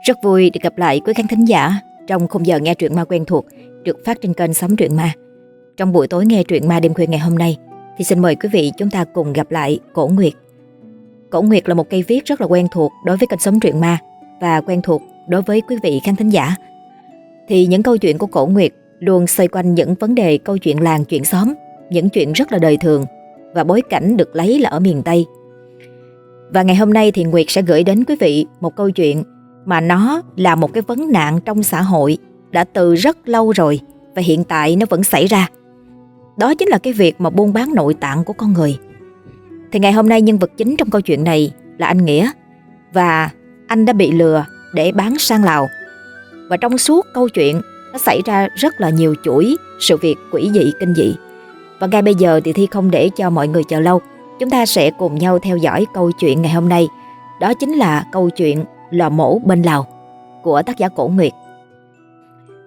Rất vui được gặp lại quý khán thính giả trong khung giờ nghe truyện ma quen thuộc được phát trên kênh Sóng Truyện Ma. Trong buổi tối nghe truyện ma đêm khuya ngày hôm nay thì xin mời quý vị chúng ta cùng gặp lại Cổ Nguyệt. Cổ Nguyệt là một cây viết rất là quen thuộc đối với kênh Sóng Truyện Ma và quen thuộc đối với quý vị khán thính giả. Thì những câu chuyện của Cổ Nguyệt luôn xoay quanh những vấn đề câu chuyện làng chuyện xóm, những chuyện rất là đời thường và bối cảnh được lấy là ở miền Tây. Và ngày hôm nay thì Nguyệt sẽ gửi đến quý vị một câu chuyện mà nó là một cái vấn nạn trong xã hội đã từ rất lâu rồi và hiện tại nó vẫn xảy ra. Đó chính là cái việc mà buôn bán nội tạng của con người. Thì ngày hôm nay nhân vật chính trong câu chuyện này là anh Nghĩa và anh đã bị lừa để bán sang Lào. Và trong suốt câu chuyện, nó xảy ra rất là nhiều chuỗi sự việc quỷ dị, kinh dị. Và ngay bây giờ thì Thi không để cho mọi người chờ lâu. Chúng ta sẽ cùng nhau theo dõi câu chuyện ngày hôm nay. Đó chính là câu chuyện Lò mổ bên Lào của tác giả Cổ Nguyệt.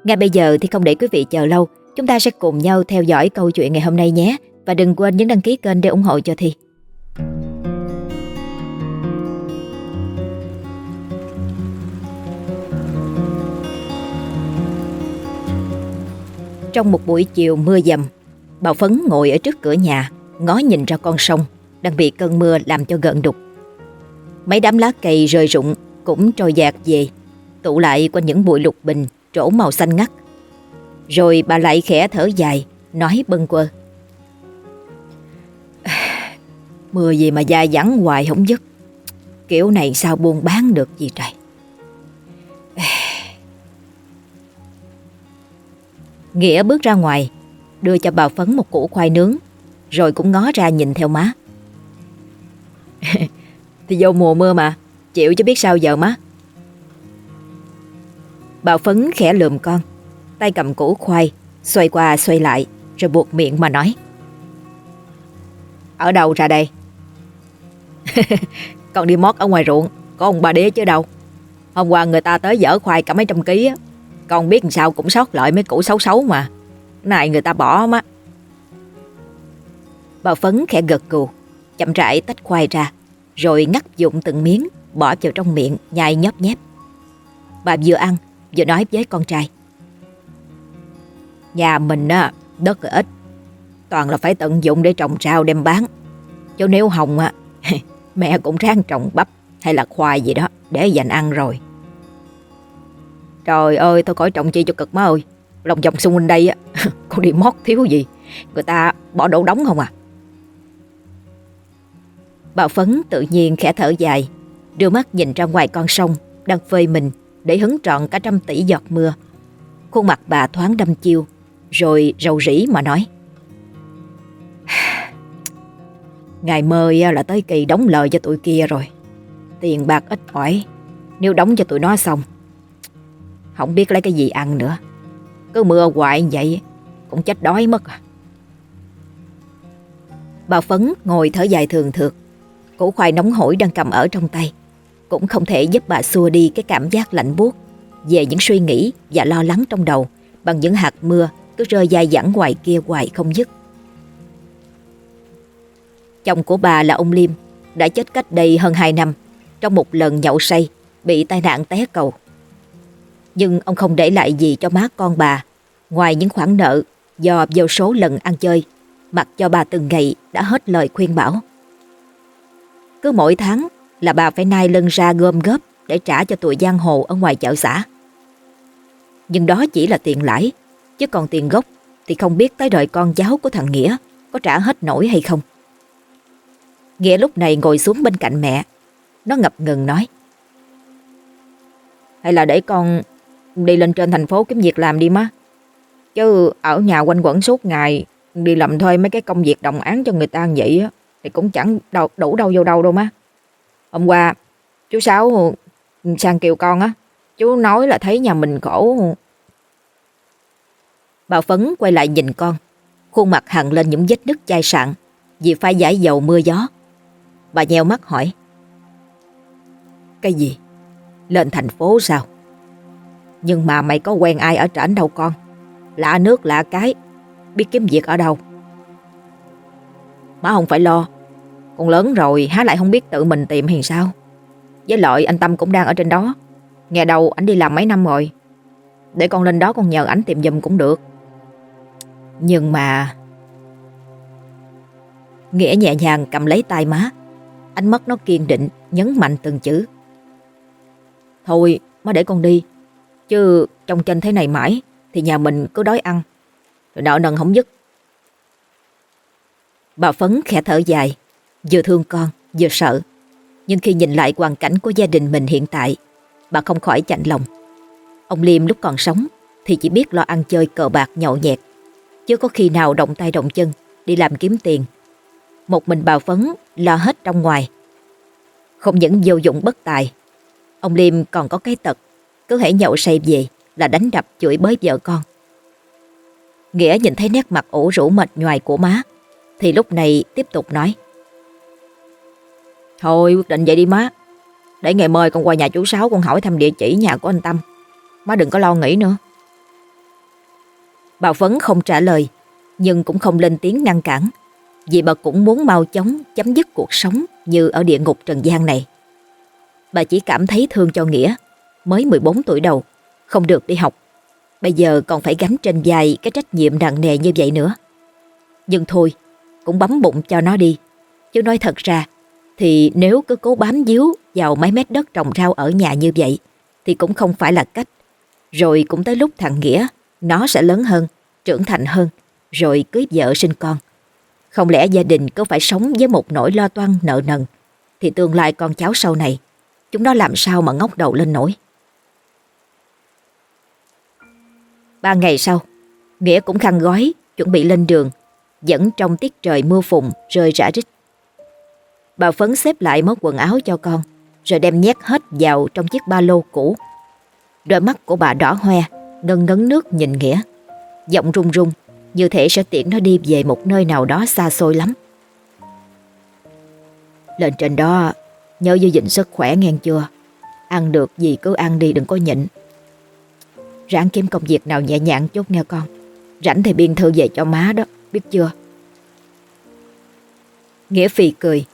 Ngay bây giờ thì không để quý vị chờ lâu, chúng ta sẽ cùng nhau theo dõi câu chuyện ngày hôm nay nhé. Và đừng quên nhấn đăng ký kênh để ủng hộ cho Thi. Trong một buổi chiều mưa dầm, Bảo Phấn ngồi ở trước cửa nhà, ngó nhìn ra con sông đang bị cơn mưa làm cho gợn đục. Mấy đám lá cây rơi rụng cũng trôi dạt về, tụ lại quanh những bụi lục bình trổ màu xanh ngắt. Rồi bà lại khẽ thở dài, nói bâng quơ. Mưa gì mà dài dẳng hoài không dứt. Kiểu này sao buôn bán được gì trời. Nghĩa bước ra ngoài, đưa cho bà Phấn một củ khoai nướng, rồi cũng ngó ra nhìn theo má. Thì vô mùa mưa mà, chịu chứ biết sao giờ má. Bà Phấn khẽ lườm con, tay cầm củ khoai, xoay qua xoay lại, rồi buộc miệng mà nói. Ở đâu ra đây? con đi mót ở ngoài ruộng, có ông bà đế chứ đâu. Hôm qua người ta tới dở khoai cả mấy trăm ký á. Con biết sao cũng sót lại mấy củ xấu xấu mà. Này người ta bỏ má. Bà Phấn khẽ gật cù chậm rãi tách khoai ra, rồi ngắt dụng từng miếng, bỏ vào trong miệng, nhai nhóp nhép. Bà vừa ăn, vừa nói với con trai. Nhà mình á, đất ít, toàn là phải tận dụng để trồng rau đem bán. Chứ nếu hồng á, mẹ cũng ráng trồng bắp hay là khoai gì đó để dành ăn rồi. Trời ơi, tôi khỏi trồng chi cho cực má ơi. Lòng vòng xung quanh đây á, con đi mót thiếu gì. Người ta bỏ đổ đóng không à. Bà Phấn tự nhiên khẽ thở dài, đưa mắt nhìn ra ngoài con sông đang phơi mình để hứng trọn cả trăm tỷ giọt mưa. Khuôn mặt bà thoáng đâm chiêu, rồi rầu rĩ mà nói. Ngày mời à, là tới kỳ đóng lời cho tụi kia rồi. Tiền bạc ít ỏi, nếu đóng cho tụi nó xong, không biết lấy cái gì ăn nữa. Cứ mưa hoài vậy, cũng chết đói mất à. Bà Phấn ngồi thở dài thường thượt, củ khoai nóng hổi đang cầm ở trong tay. Cũng không thể giúp bà xua đi cái cảm giác lạnh buốt về những suy nghĩ và lo lắng trong đầu bằng những hạt mưa cứ rơi dài dẳng ngoài kia hoài không dứt. Chồng của bà là ông Liêm, đã chết cách đây hơn 2 năm trong một lần nhậu say, bị tai nạn té cầu. Nhưng ông không để lại gì cho má con bà, ngoài những khoản nợ do vô số lần ăn chơi, mặc cho bà từng ngày đã hết lời khuyên bảo. Cứ mỗi tháng là bà phải nai lân ra gom góp để trả cho tụi giang hồ ở ngoài chợ xã. Nhưng đó chỉ là tiền lãi, chứ còn tiền gốc thì không biết tới đời con cháu của thằng Nghĩa có trả hết nổi hay không. Nghĩa lúc này ngồi xuống bên cạnh mẹ, nó ngập ngừng nói. Hay là để con đi lên trên thành phố kiếm việc làm đi má. Chứ ở nhà quanh quẩn suốt ngày đi làm thuê mấy cái công việc đồng án cho người ta vậy á thì cũng chẳng đâu, đủ đâu vô đâu đâu má. Hôm qua chú Sáu sang kêu con á, chú nói là thấy nhà mình khổ. Bà Phấn quay lại nhìn con, khuôn mặt hằn lên những vết nứt chai sạn vì phải giải dầu mưa gió. Bà nheo mắt hỏi. Cái gì? Lên thành phố sao? Nhưng mà mày có quen ai ở trển đâu con. Lạ nước lạ cái, biết kiếm việc ở đâu. Má không phải lo, con lớn rồi, há lại không biết tự mình tìm hay sao. Với lợi anh Tâm cũng đang ở trên đó. Nghe đầu anh đi làm mấy năm rồi? Để con lên đó con nhờ ảnh tìm giùm cũng được. Nhưng mà Nghĩa nhẹ nhàng cầm lấy tay má. Ánh mắt nó kiên định, Nhấn mạnh từng chữ. Thôi, má để con đi. Chứ trong chân thế này mãi, Thì nhà mình cứ đói ăn. Rồi nợ nần không dứt. Bà Phấn khẽ thở dài. Vừa thương con, vừa sợ. Nhưng khi nhìn lại hoàn cảnh của gia đình mình hiện tại, Bà không khỏi chạnh lòng. Ông Liêm lúc còn sống Thì chỉ biết lo ăn chơi cờ bạc nhậu nhẹt Chứ có khi nào động tay động chân Đi làm kiếm tiền. Một mình bà Phấn lo hết trong ngoài. Không những vô dụng bất tài, Ông Liêm còn có cái tật, Cứ hãy nhậu say về Là đánh đập chửi bới vợ con. Nghĩa nhìn thấy nét mặt ủ rũ mệt nhoài của má, Thì lúc này tiếp tục nói. Thôi, quyết định vậy đi má. Để ngày mời con qua nhà chú Sáu, Con hỏi thăm địa chỉ nhà của anh Tâm. Má đừng có lo nghĩ nữa. Bà Phấn không trả lời, Nhưng cũng không lên tiếng ngăn cản, Vì bà cũng muốn mau chóng chấm dứt cuộc sống Như ở địa ngục trần gian này. Bà chỉ cảm thấy thương cho Nghĩa, Mới 14 tuổi đầu, Không được đi học. Bây giờ còn phải gánh trên vai cái trách nhiệm nặng nề như vậy nữa. Nhưng thôi, Cũng bấm bụng cho nó đi, Chứ nói thật ra thì nếu cứ cố bám díu vào mấy mét đất trồng rau ở nhà như vậy Thì cũng không phải là cách. Rồi cũng tới lúc thằng Nghĩa Nó sẽ lớn hơn, trưởng thành hơn Rồi cưới vợ sinh con. Không lẽ gia đình có phải sống với một nỗi lo toan nợ nần? Thì tương lai con cháu sau này Chúng nó làm sao mà ngóc đầu lên nổi? Ba ngày sau Nghĩa cũng khăn gói Chuẩn bị lên đường Dẫn trong tiết trời mưa phùn rơi rã rít Bà Phấn xếp lại mớ quần áo cho con, Rồi đem nhét hết vào trong chiếc ba lô cũ. Đôi mắt của bà đỏ hoe Ngân ngấn nước nhìn Nghĩa. Giọng run run, Như thể sẽ tiễn nó đi về một nơi nào đó xa xôi lắm. Lên trên đó, Nhớ giữ gìn sức khỏe nghe chưa? Ăn được gì cứ ăn đi, đừng có nhịn. Ráng kiếm công việc nào nhẹ nhàng chút nghe con. Rảnh thì biên thư về cho má đó, Biết chưa? Nghĩa Phi cười.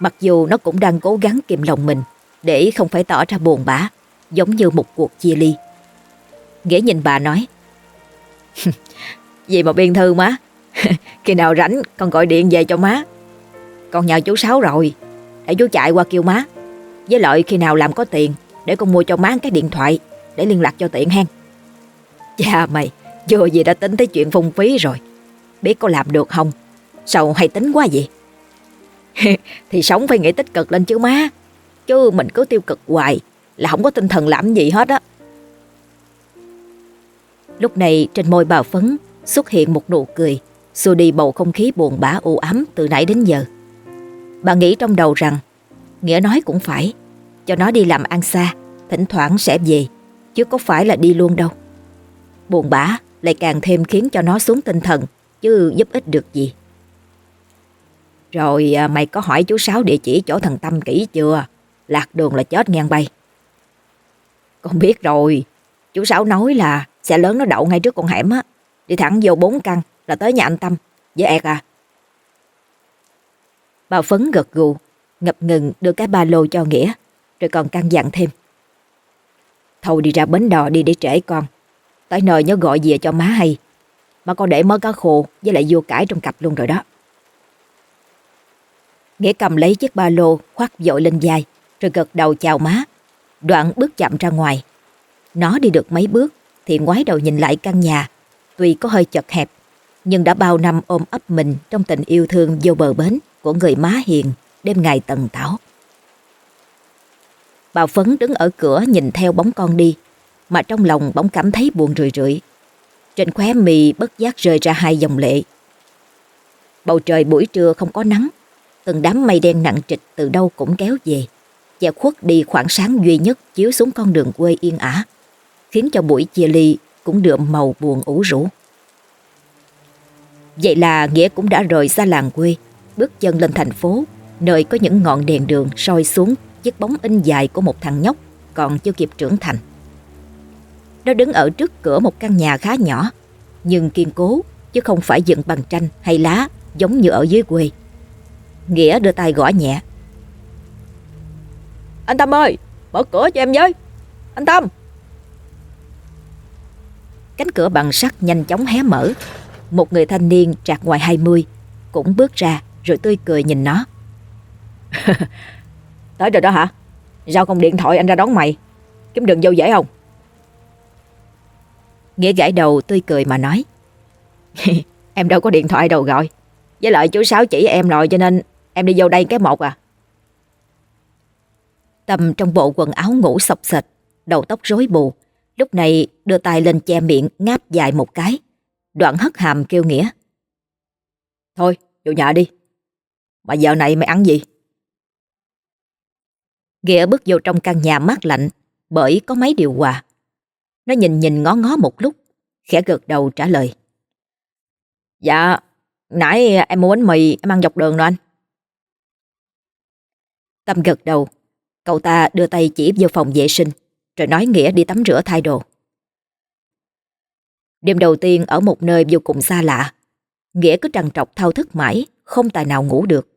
Mặc dù nó cũng đang cố gắng kìm lòng mình, Để không phải tỏ ra buồn bã, Giống như một cuộc chia ly. Ghế nhìn bà nói Gì mà biên thư má? Khi nào rảnh, con gọi điện về cho má. Con nhờ chú Sáu rồi, Để chú chạy qua kêu má. Với lợi khi nào làm có tiền, Để con mua cho má cái điện thoại, Để liên lạc cho tiện hen. Cha mày Vừa gì đã tính tới chuyện phung phí rồi? Biết có làm được không? Sao hay tính quá vậy? Thì sống phải nghĩ tích cực lên chứ má. Chứ mình cứ tiêu cực hoài Là không có tinh thần làm gì hết á. Lúc này trên môi bà Phấn Xuất hiện một nụ cười, Xua đi bầu không khí buồn bã u ám từ nãy đến giờ. Bà nghĩ trong đầu rằng, Nghĩa nói cũng phải, Cho nó đi làm ăn xa, Thỉnh thoảng sẽ về, Chứ có phải là đi luôn đâu. Buồn bã lại càng thêm khiến cho nó xuống tinh thần, Chứ giúp ích được gì. Rồi à, mày có hỏi chú Sáu địa chỉ chỗ thần Tâm kỹ chưa? Lạc đường là chết ngang bay. Con biết rồi. Chú Sáu nói là xe lớn nó đậu ngay trước con hẻm á. Đi thẳng vô bốn căn là tới nhà anh Tâm. Với ẹt à. Bà Phấn gật gù, Ngập ngừng đưa cái ba lô cho Nghĩa, Rồi còn căn dặn thêm. Thôi đi ra bến đò đi để trễ con. Tới nơi nhớ gọi về cho má hay. Mà con để mớ cá khô với lại vô cải trong cặp luôn rồi đó. Nghĩa cầm lấy chiếc ba lô khoác dội lên vai Rồi gật đầu chào má Đoạn bước chậm ra ngoài Nó đi được mấy bước Thì ngoái đầu nhìn lại căn nhà Tuy có hơi chật hẹp Nhưng đã bao năm ôm ấp mình Trong tình yêu thương vô bờ bến Của người má hiền Đêm ngày tần tảo Bà Phấn đứng ở cửa nhìn theo bóng con đi mà trong lòng bỗng cảm thấy buồn rười rượi. Trên khóe mì bất giác rơi ra hai dòng lệ. Bầu trời buổi trưa không có nắng, từng đám mây đen nặng trịch từ đâu cũng kéo về, và khuất đi khoảng sáng duy nhất chiếu xuống con đường quê yên ả, khiến cho buổi chia ly cũng đượm màu buồn ủ rũ. Vậy là Nghĩa cũng đã rời xa làng quê, bước chân lên thành phố, nơi có những ngọn đèn đường soi xuống chiếc bóng in dài của một thằng nhóc còn chưa kịp trưởng thành. Nó đứng ở trước cửa một căn nhà khá nhỏ, nhưng kiên cố, chứ không phải dựng bằng tranh hay lá giống như ở dưới quê. Nghĩa đưa tay gõ nhẹ. Anh Tâm ơi, mở cửa cho em với. Anh Tâm. Cánh cửa bằng sắt nhanh chóng hé mở. Một người thanh niên trạc ngoài 20 Cũng bước ra rồi tươi cười nhìn nó. Tới rồi đó hả? Sao không điện thoại anh ra đón mày. Kiếm đường vô dễ không? Nghĩa gãi đầu tươi cười mà nói. Em đâu có điện thoại đâu gọi. Với lại chú Sáu chỉ em rồi cho nên Em đi vô đây cái một à. Tâm trong bộ quần áo ngủ sọc sệt, Đầu tóc rối bù. Lúc này đưa tay lên che miệng, ngáp dài một cái. Đoạn hất hàm kêu Nghĩa. Thôi, vô nhà đi. Mà giờ này mày ăn gì? Nghĩa bước vô trong căn nhà mát lạnh, Bởi có máy điều hòa. Nó nhìn nhìn ngó ngó một lúc, Khẽ gật đầu trả lời. Dạ Nãy em mua bánh mì, em ăn dọc đường rồi anh. Tâm gật đầu. Cậu ta đưa tay chỉ vô phòng vệ sinh Rồi nói Nghĩa đi tắm rửa thay đồ. Đêm đầu tiên ở một nơi vô cùng xa lạ. Nghĩa cứ trằn trọc thao thức mãi Không tài nào ngủ được.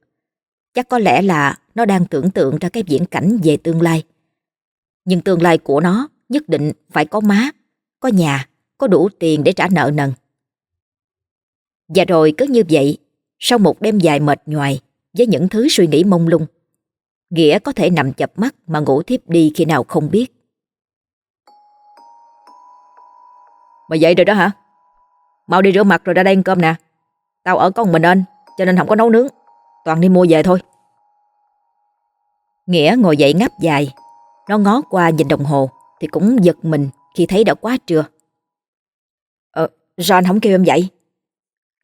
Chắc có lẽ là nó đang tưởng tượng ra cái viễn cảnh về tương lai. Nhưng tương lai của nó nhất định phải có má, có nhà, có đủ tiền để trả nợ nần. Và rồi cứ như vậy Sau một đêm dài mệt nhoài Với những thứ suy nghĩ mông lung Nghĩa có thể nằm chập mắt mà ngủ thiếp đi khi nào không biết. Mày dậy rồi đó hả? Mau đi rửa mặt rồi ra đây ăn cơm nè. Tao ở con mình anh, cho nên không có nấu nướng. Toàn đi mua về thôi. Nghĩa ngồi dậy ngáp dài. Nó ngó qua nhìn đồng hồ thì cũng giật mình khi thấy đã quá trưa. Ờ, sao anh không kêu em dậy?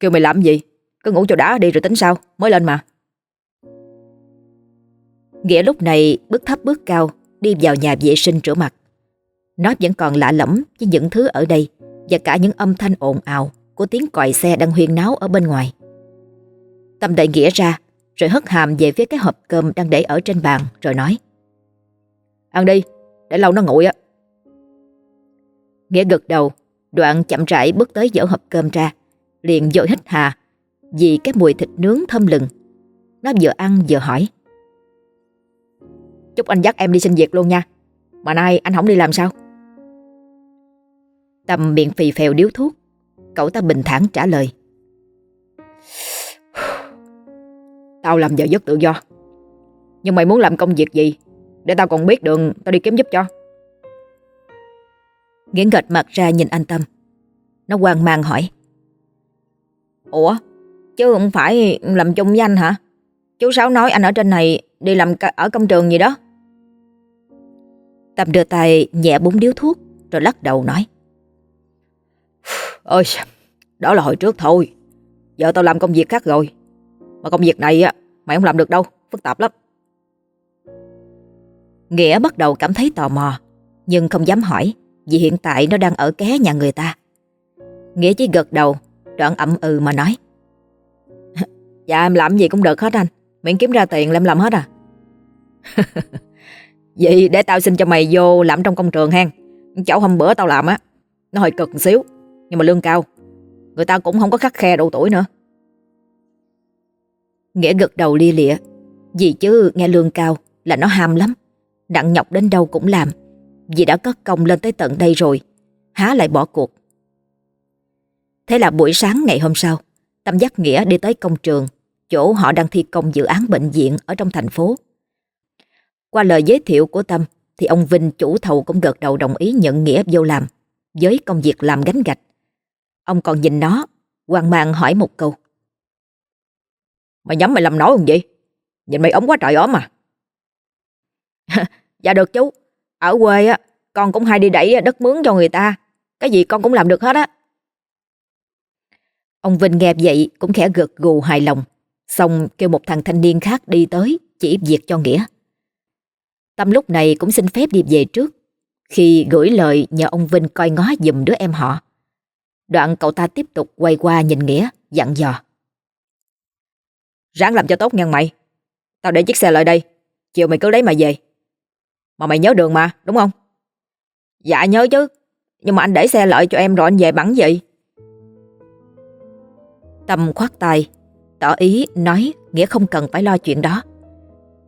Kêu mày làm gì? Cứ ngủ cho đã đi rồi tính sao? Mới lên mà. Nghĩa lúc này bước thấp bước cao đi vào nhà vệ sinh rửa mặt. Nó vẫn còn lạ lẫm với những thứ ở đây và cả những âm thanh ồn ào của tiếng còi xe đang huyên náo ở bên ngoài. Tâm đẩy Nghĩa ra rồi hất hàm về phía cái hộp cơm đang để ở trên bàn rồi nói Ăn đi, để lâu nó nguội á. Nghĩa gật đầu, đoạn chậm rãi bước tới dỡ hộp cơm ra, liền vội hít hà vì cái mùi thịt nướng thơm lừng. Nó vừa ăn vừa hỏi Chúc anh dắt em đi xin việc luôn nha. Mà nay anh không đi làm sao? Tâm miệng phì phèo điếu thuốc. Cậu ta bình thản trả lời. Tao làm giờ giấc tự do. Nhưng mày muốn làm công việc gì Để tao còn biết đường Tao đi kiếm giúp cho? Nghiến gật mặt ra nhìn anh Tâm. Nó hoang mang hỏi. Ủa? Chứ không phải làm chung với anh hả? Chú Sáu nói anh ở trên này Đi làm ở công trường gì đó. Tâm đưa tay nhẹ búng điếu thuốc, Rồi lắc đầu nói. Ôi Đó là hồi trước thôi. Giờ tao làm công việc khác rồi. Mà công việc này á, Mày không làm được đâu, Phức tạp lắm. Nghĩa bắt đầu cảm thấy tò mò, Nhưng không dám hỏi, Vì hiện tại nó đang ở ké nhà người ta. Nghĩa chỉ gật đầu, Đoạn ậm ừ mà nói. Dạ em làm gì cũng được hết anh. Miễn kiếm ra tiền là em làm hết à? Vậy để tao xin cho mày vô làm trong công trường hen. Chỗ hôm bữa tao làm á, Nó hơi cực một xíu, Nhưng mà lương cao. Người ta cũng không có khắc khe độ tuổi nữa. Nghĩa gật đầu lia lịa. Vì chứ nghe lương cao là nó ham lắm. Đặng nhọc đến đâu cũng làm. Vì đã cất công lên tới tận đây rồi, Há lại bỏ cuộc. Thế là buổi sáng ngày hôm sau, Tâm dắt Nghĩa đi tới công trường. Chỗ họ đang thi công dự án bệnh viện Ở trong thành phố qua lời giới thiệu của Tâm thì ông Vinh chủ thầu cũng gật đầu đồng ý nhận Nghĩa vô làm với công việc làm gánh gạch. Ông còn nhìn nó, hoang mang hỏi một câu. Mày nhắm mày làm nói không vậy? Nhìn mày ống quá trời ốm à? dạ được chú, ở quê á, con cũng hay đi đẩy đất mướn cho người ta. Cái gì con cũng làm được hết á. Ông Vinh nghe vậy cũng khẽ gật gù hài lòng. Xong kêu một thằng thanh niên khác đi tới chỉ việc cho Nghĩa. Tâm lúc này cũng xin phép đi về trước khi gửi lời nhờ ông Vinh coi ngó giùm đứa em họ. Đoạn cậu ta tiếp tục quay qua nhìn Nghĩa, dặn dò. Ráng làm cho tốt nha mày. Tao để chiếc xe lại đây, chiều mày cứ lấy mà về. Mà mày nhớ đường mà, đúng không? Dạ nhớ chứ, nhưng mà anh để xe lại cho em rồi anh về bắn vậy. Tâm khoát tay, tỏ ý, nói, Nghĩa không cần phải lo chuyện đó.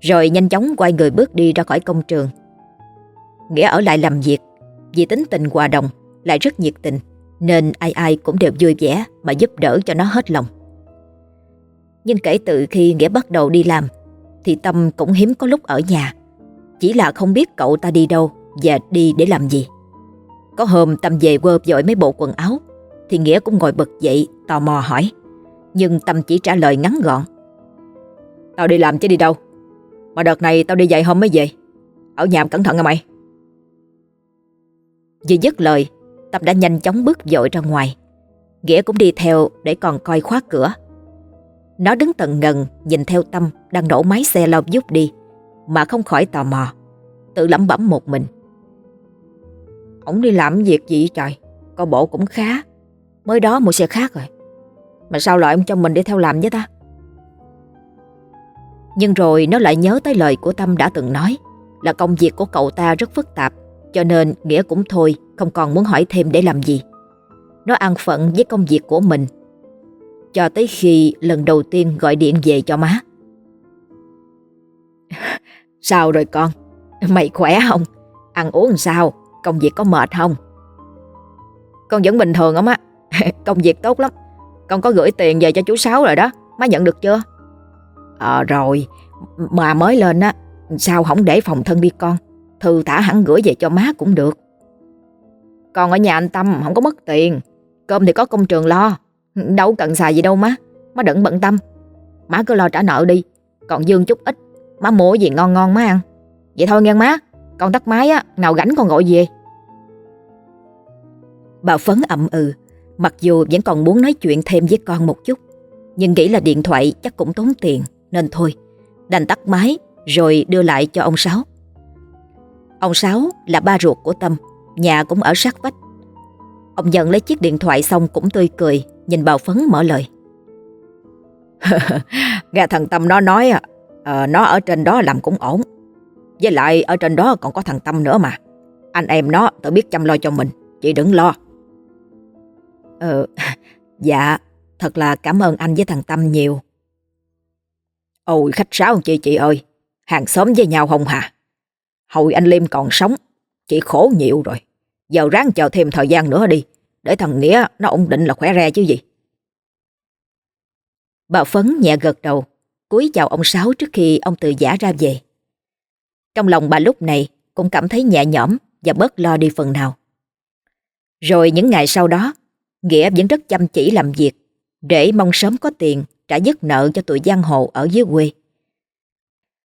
Rồi nhanh chóng quay người bước đi ra khỏi công trường. Nghĩa ở lại làm việc, Vì tính tình hòa đồng, Lại rất nhiệt tình, Nên ai ai cũng đều vui vẻ Mà giúp đỡ cho nó hết lòng. Nhưng kể từ khi Nghĩa bắt đầu đi làm, Thì Tâm cũng hiếm có lúc ở nhà. Chỉ là không biết cậu ta đi đâu Và đi để làm gì. Có hôm Tâm về quơ dội mấy bộ quần áo, Thì Nghĩa cũng ngồi bật dậy, Tò mò hỏi nhưng Tâm chỉ trả lời ngắn gọn. Tao đi làm chứ đi đâu? Mà đợt này tao đi dạy hôm mới về. Ở nhà cẩn thận nha mày. Vừa dứt lời, Tâm đã nhanh chóng bước dội ra ngoài. Nghĩa cũng đi theo để còn coi khóa cửa. Nó đứng tận ngần, Nhìn theo Tâm đang nổ máy xe lao giúp đi, Mà không khỏi tò mò, Tự lẩm bẩm một mình. Ông đi làm việc gì trời? Coi bộ cũng khá, Mới đó mua xe khác rồi. Mà sao lại ông cho mình đi theo làm với ta? Nhưng rồi nó lại nhớ tới lời của Tâm đã từng nói, Là công việc của cậu ta rất phức tạp, Cho nên Nghĩa cũng thôi, Không còn muốn hỏi thêm để làm gì. Nó an phận với công việc của mình, Cho tới khi lần đầu tiên gọi điện về cho má. Sao rồi con? Mày khỏe không? Ăn uống sao? Công việc có mệt không? Con vẫn bình thường lắm á? Công việc tốt lắm. Con có gửi tiền về cho chú Sáu rồi đó. Má nhận được chưa? Ờ rồi. Mà mới lên á, Sao không để phòng thân đi con? Thư thả hẳn gửi về cho má cũng được. Con ở nhà anh Tâm không có mất tiền. Cơm thì có công trường lo. Đâu cần xài gì đâu má. Má đừng bận tâm. Má cứ lo trả nợ đi. Còn dương chút ít. Má mua gì ngon ngon má ăn. Vậy thôi nghe má. Con tắt máy á, Nào gánh con gọi về. Bà Phấn ậm ừ. Mặc dù vẫn còn muốn nói chuyện thêm với con một chút Nhưng nghĩ là điện thoại chắc cũng tốn tiền Nên thôi Đành tắt máy Rồi đưa lại cho ông Sáu. Ông Sáu là ba ruột của Tâm Nhà cũng ở sát vách. Ông nhận lấy chiếc điện thoại xong cũng tươi cười Nhìn bà Phấn mở lời. Nghe thằng Tâm nó nói à, Nó ở trên đó làm cũng ổn. Với lại ở trên đó còn có thằng Tâm nữa mà. Anh em nó tự biết chăm lo cho mình Chị đừng lo. Ờ, dạ, thật là cảm ơn anh với thằng Tâm nhiều. Ôi khách sáo chị chị ơi, hàng xóm với nhau không hả? Hồi anh Liêm còn sống, chị khổ nhiều rồi. Giờ ráng chờ thêm thời gian nữa đi, để thằng Nghĩa nó ổn định là khỏe re chứ gì. Bà Phấn nhẹ gật đầu, cúi chào ông Sáu trước khi ông từ giả ra về. Trong lòng bà lúc này cũng cảm thấy nhẹ nhõm và bớt lo đi phần nào. Rồi những ngày sau đó, Nghĩa vẫn rất chăm chỉ làm việc để mong sớm có tiền trả dứt nợ cho tụi giang hồ ở dưới quê.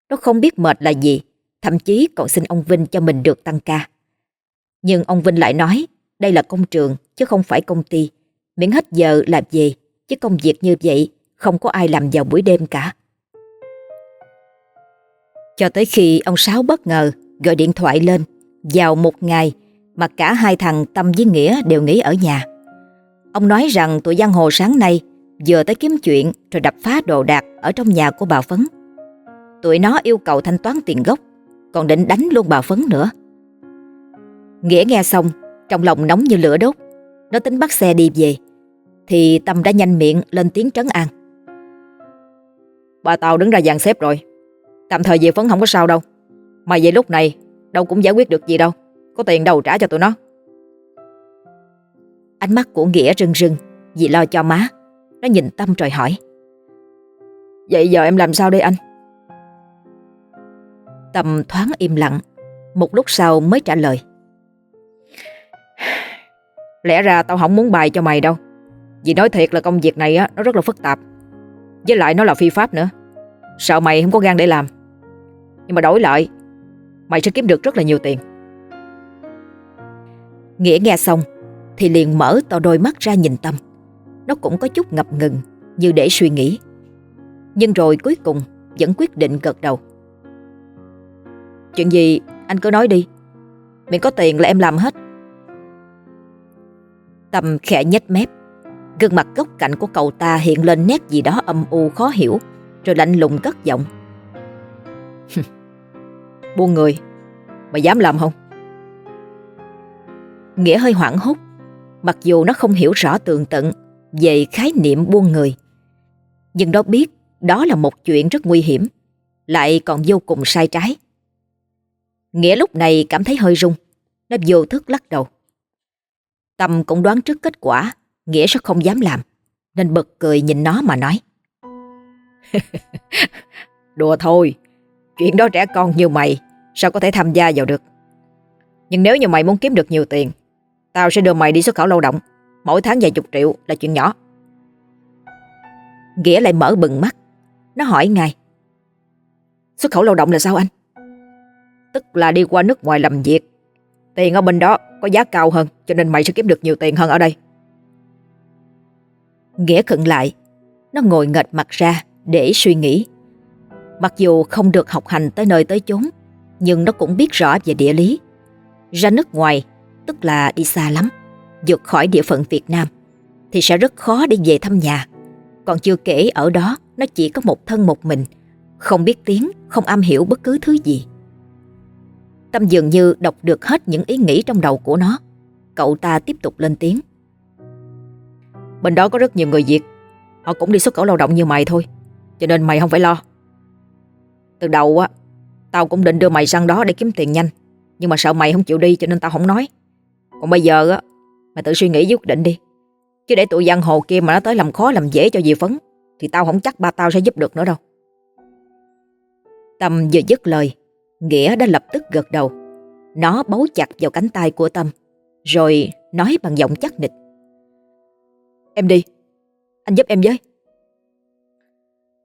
Nó không biết mệt là gì, thậm chí còn xin ông Vinh cho mình được tăng ca. Nhưng ông Vinh lại nói đây là công trường chứ không phải công ty, miễn hết giờ làm gì, chứ công việc như vậy không có ai làm vào buổi đêm cả. Cho tới khi ông Sáu bất ngờ gọi điện thoại lên vào một ngày mà cả hai thằng Tâm với Nghĩa đều nghỉ ở nhà. Ông nói rằng tụi giang hồ sáng nay vừa tới kiếm chuyện rồi đập phá đồ đạc ở trong nhà của bà Phấn. Tụi nó yêu cầu thanh toán tiền gốc, còn định đánh luôn bà Phấn nữa. Nghĩa nghe xong, trong lòng nóng như lửa đốt. Nó tính bắt xe đi về, thì Tâm đã nhanh miệng lên tiếng trấn an. Bà tao đứng ra dàn xếp rồi, tạm thời về Phấn không có sao đâu. Mà về lúc này, đâu cũng giải quyết được gì đâu, có tiền đâu trả cho tụi nó. Ánh mắt của Nghĩa rưng rưng vì lo cho má. Nó nhìn Tâm rồi hỏi. Vậy giờ em làm sao đây anh? Tâm thoáng im lặng. Một lúc sau mới trả lời. Lẽ ra tao không muốn bài cho mày đâu. Vì nói thiệt là công việc này á nó rất là phức tạp. Với lại nó là phi pháp nữa. Sợ mày không có gan để làm. Nhưng mà đổi lại, mày sẽ kiếm được rất là nhiều tiền. Nghĩa nghe xong thì liền mở to đôi mắt ra nhìn Tâm. Nó cũng có chút ngập ngừng như để suy nghĩ. Nhưng rồi cuối cùng vẫn quyết định gật đầu. Chuyện gì anh cứ nói đi. Miễn có tiền là em làm hết. Tâm khẽ nhếch mép. Gương mặt góc cạnh của cậu ta hiện lên nét gì đó âm u khó hiểu rồi lạnh lùng cất giọng. Buông người, mày dám làm không? Nghĩa hơi hoảng hốt mặc dù nó không hiểu rõ tường tận về khái niệm buôn người. Nhưng nó biết đó là một chuyện rất nguy hiểm, lại còn vô cùng sai trái. Nghĩa lúc này cảm thấy hơi rung. Nó vô thức lắc đầu. Tâm cũng đoán trước kết quả, Nghĩa sẽ không dám làm. Nên bật cười nhìn nó mà nói. Đùa thôi, chuyện đó trẻ con như mày, sao có thể tham gia vào được. Nhưng nếu như mày muốn kiếm được nhiều tiền, tao sẽ đưa mày đi xuất khẩu lao động. Mỗi tháng vài chục triệu là chuyện nhỏ. Nghĩa lại mở bừng mắt. Nó hỏi ngay. Xuất khẩu lao động là sao anh? Tức là đi qua nước ngoài làm việc. Tiền ở bên đó có giá cao hơn cho nên mày sẽ kiếm được nhiều tiền hơn ở đây. Nghĩa khựng lại. Nó ngồi nghệch mặt ra để suy nghĩ. Mặc dù không được học hành tới nơi tới chốn, nhưng nó cũng biết rõ về địa lý. Ra nước ngoài, tức là đi xa lắm, vượt khỏi địa phận Việt Nam, thì sẽ rất khó để về thăm nhà. Còn chưa kể ở đó, nó chỉ có một thân một mình, không biết tiếng, không am hiểu bất cứ thứ gì. Tâm dường như đọc được hết những ý nghĩ trong đầu của nó. Cậu ta tiếp tục lên tiếng. Bên đó có rất nhiều người Việt, họ cũng đi xuất khẩu lao động như mày thôi, cho nên mày không phải lo. Từ đầu á, tao cũng định đưa mày sang đó để kiếm tiền nhanh, nhưng mà sợ mày không chịu đi cho nên tao không nói. Còn bây giờ á, mày tự suy nghĩ quyết định đi. Chứ để tụi giang hồ kia mà nó tới làm khó làm dễ cho dì Phấn, thì tao không chắc ba tao sẽ giúp được nữa đâu. Tâm vừa dứt lời, Nghĩa đã lập tức gật đầu. Nó bấu chặt vào cánh tay của Tâm, rồi nói bằng giọng chắc nịch. Em đi, anh giúp em với.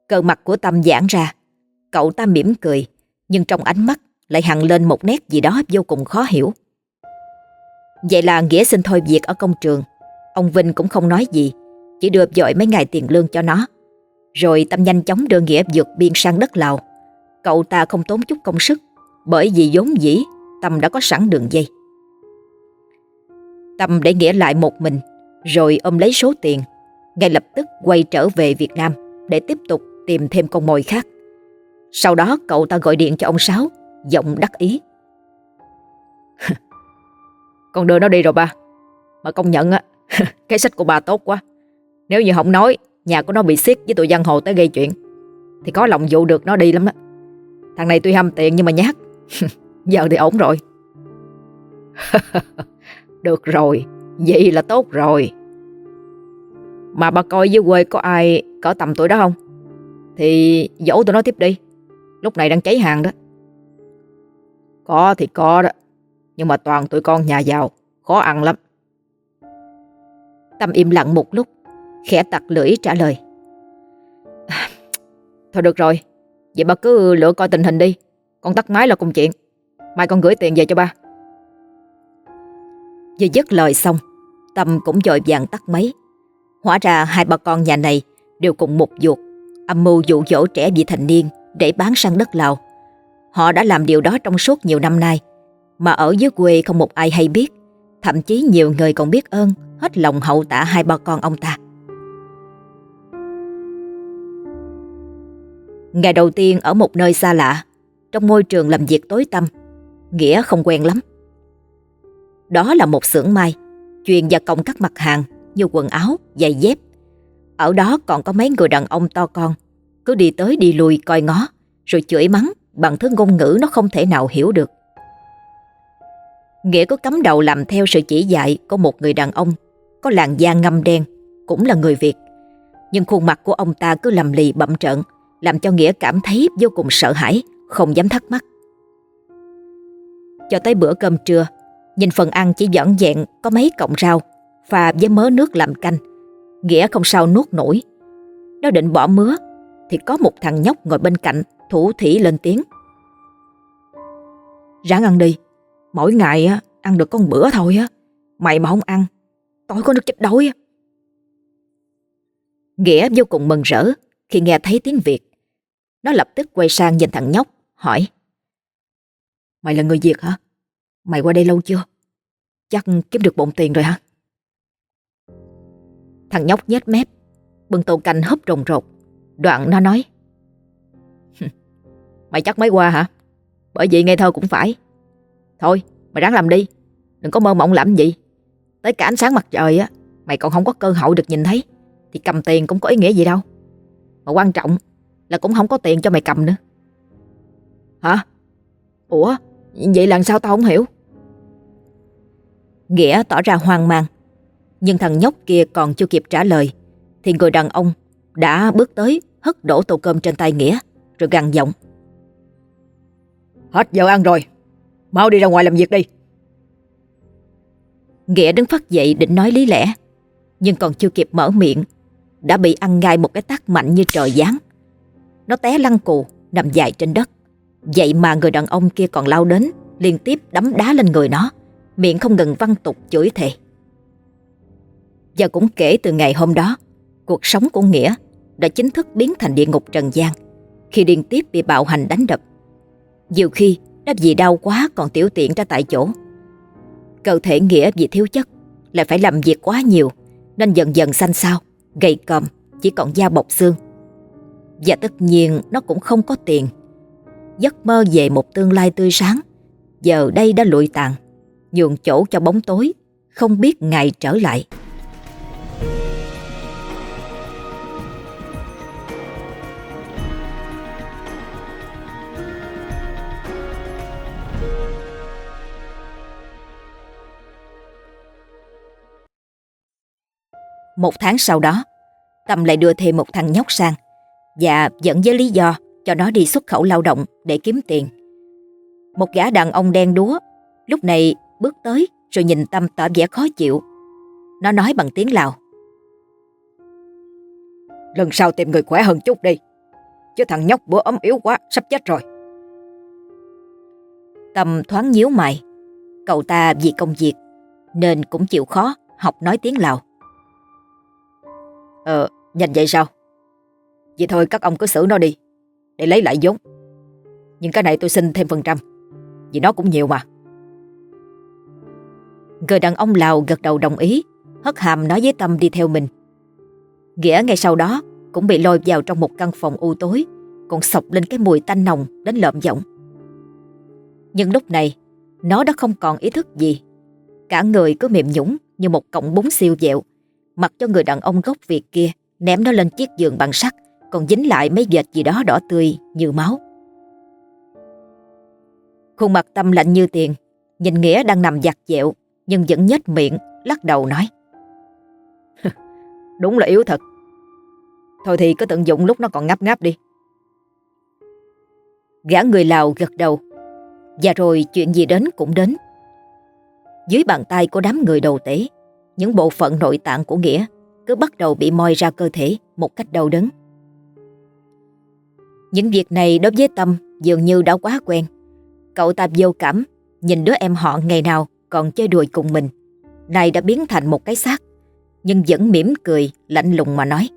Cơ mặt của Tâm giãn ra, cậu ta mỉm cười, nhưng trong ánh mắt lại hằn lên một nét gì đó vô cùng khó hiểu. Vậy là Nghĩa xin thôi việc ở công trường. Ông Vinh cũng không nói gì, chỉ đưa dội mấy ngày tiền lương cho nó. Rồi Tâm nhanh chóng đưa Nghĩa vượt biên sang đất Lào. Cậu ta không tốn chút công sức, bởi vì vốn dĩ Tâm đã có sẵn đường dây. Tâm để Nghĩa lại một mình, rồi ôm lấy số tiền, ngay lập tức quay trở về Việt Nam để tiếp tục tìm thêm con mồi khác. Sau đó cậu ta gọi điện cho ông Sáu, giọng đắc ý. Con đưa nó đi rồi ba. Mà công nhận á, cái sách của bà tốt quá. Nếu như không nói, nhà của nó bị xiết với tụi dân hồ tới gây chuyện, thì có lòng dụ được nó đi lắm đó. Thằng này tuy ham tiền nhưng mà nhát. Giờ thì ổn rồi. được rồi, vậy là tốt rồi. Mà bà coi dưới quê có ai có tầm tuổi đó không? Thì dỗ tụi nó tiếp đi. Lúc này đang cháy hàng đó. Có thì có đó. Nhưng mà toàn tụi con nhà giàu, khó ăn lắm. Tâm im lặng một lúc, khẽ tặc lưỡi trả lời. Thôi được rồi, vậy bà cứ lựa coi tình hình đi. Con tắt máy là cùng chuyện. Mai con gửi tiền về cho ba. Vừa dứt lời xong, Tâm cũng dội vàng tắt máy. Hóa ra hai bà con nhà này đều cùng một ruột, âm mưu dụ dỗ trẻ vị thành niên để bán sang đất Lào. Họ đã làm điều đó trong suốt nhiều năm nay, mà ở dưới quê không một ai hay biết, thậm chí nhiều người còn biết ơn hết lòng hậu tạ hai ba con ông ta. Ngày đầu tiên ở một nơi xa lạ, trong môi trường làm việc tối tăm, Nghĩa không quen lắm. Đó là một xưởng may, chuyên gia công các mặt hàng như quần áo, giày dép. Ở đó còn có mấy người đàn ông to con, cứ đi tới đi lui coi ngó, rồi chửi mắng bằng thứ ngôn ngữ nó không thể nào hiểu được. Nghĩa có cắm đầu làm theo sự chỉ dạy của một người đàn ông có làn da ngâm đen, cũng là người Việt. Nhưng khuôn mặt của ông ta cứ lầm lì bậm trợn, làm cho Nghĩa cảm thấy vô cùng sợ hãi, không dám thắc mắc. Cho tới bữa cơm trưa, nhìn phần ăn chỉ dọn dẹn có mấy cọng rau, pha với mớ nước làm canh. Nghĩa không sao nuốt nổi. Nó định bỏ mứa, thì có một thằng nhóc ngồi bên cạnh, thủ thỉ lên tiếng. Ráng ăn đi, mỗi ngày á ăn được con bữa thôi á. Mày mà không ăn, tối có nước chết đói á. Nghĩa vô cùng mừng rỡ khi nghe thấy tiếng Việt. Nó lập tức quay sang nhìn thằng nhóc, hỏi. Mày là người Việt hả? Mày qua đây lâu chưa? Chắc kiếm được bộn tiền rồi hả? Thằng nhóc nhếch mép, bưng tô canh hấp rồng rột. Đoạn nó nói. Mày chắc mới qua hả? Bởi vì ngây thơ cũng phải. Thôi, mày ráng làm đi. Đừng có mơ mộng làm gì. Tới cả ánh sáng mặt trời á, mày còn không có cơ hội được nhìn thấy. Thì cầm tiền cũng có ý nghĩa gì đâu. Mà quan trọng là cũng không có tiền cho mày cầm nữa. Hả? Ủa? Vậy làm sao tao không hiểu Nghĩa tỏ ra hoang mang Nhưng thằng nhóc kia còn chưa kịp trả lời Thì người đàn ông đã bước tới Hất đổ tô cơm trên tay Nghĩa Rồi gằn giọng Hết giờ ăn rồi Mau đi ra ngoài làm việc đi. Nghĩa đứng phát dậy định nói lý lẽ, Nhưng còn chưa kịp mở miệng, Đã bị ăn ngay một cái tát mạnh như trời giáng. Nó té lăn cù, Nằm dài trên đất. Vậy mà người đàn ông kia còn lao đến, Liên tiếp đấm đá lên người nó, Miệng không ngừng văn tục chửi thề. Và cũng kể từ ngày hôm đó, Cuộc sống của Nghĩa Đã chính thức biến thành địa ngục trần gian Khi liên tiếp bị bạo hành đánh đập. Nhiều khi nó vì đau quá còn tiểu tiện ra tại chỗ. Cơ thể Nghĩa vì thiếu chất, Lại phải làm việc quá nhiều, Nên dần dần xanh xao Gầy còm, Chỉ còn da bọc xương. Và tất nhiên nó cũng không có tiền. Giấc mơ về một tương lai tươi sáng, Giờ đây đã lụi tàn, Nhường chỗ cho bóng tối, Không biết ngày trở lại. Một tháng sau đó, Tâm lại đưa thêm một thằng nhóc sang và dẫn với lý do cho nó đi xuất khẩu lao động để kiếm tiền. Một gã đàn ông đen đúa lúc này bước tới rồi nhìn Tâm tỏ vẻ khó chịu. Nó nói bằng tiếng Lào. Lần sau tìm người khỏe hơn chút đi. Chứ thằng nhóc bữa ấm yếu quá, sắp chết rồi. Tâm thoáng nhíu mày. Cậu ta vì công việc nên cũng chịu khó học nói tiếng Lào. Ờ, nhanh vậy sao? Vậy thôi các ông cứ xử nó đi Để lấy lại vốn. Nhưng cái này tôi xin thêm phần trăm Vì nó cũng nhiều mà. Người đàn ông Lào gật đầu đồng ý Hất hàm nói với Tâm đi theo mình. Nghĩa ngay sau đó Cũng bị lôi vào trong một căn phòng u tối Còn sọc lên cái mùi tanh nồng Đến lợm giọng. Nhưng lúc này Nó đã không còn ý thức gì. Cả người cứ mềm nhũng Như một cọng bún siêu dẹo Mặc cho người đàn ông gốc Việt kia Ném nó lên chiếc giường bằng sắt, Còn dính lại mấy vệt gì đó đỏ tươi như máu. Khuôn mặt Tâm lạnh như tiền, Nhìn Nghĩa đang nằm giặt dẹo, Nhưng vẫn nhếch miệng, Lắc đầu nói Đúng là yếu thật. Thôi thì cứ tận dụng lúc nó còn ngáp ngáp đi. Gã người Lào gật đầu, Và rồi chuyện gì đến cũng đến. Dưới bàn tay của đám người đầu tế những bộ phận nội tạng của Nghĩa Cứ bắt đầu bị moi ra cơ thể Một cách đau đớn. Những việc này đối với Tâm Dường như đã quá quen. Cậu ta vô cảm, Nhìn đứa em họ ngày nào còn chơi đùa cùng mình. Này đã biến thành một cái xác, Nhưng vẫn mỉm cười, Lạnh lùng mà nói.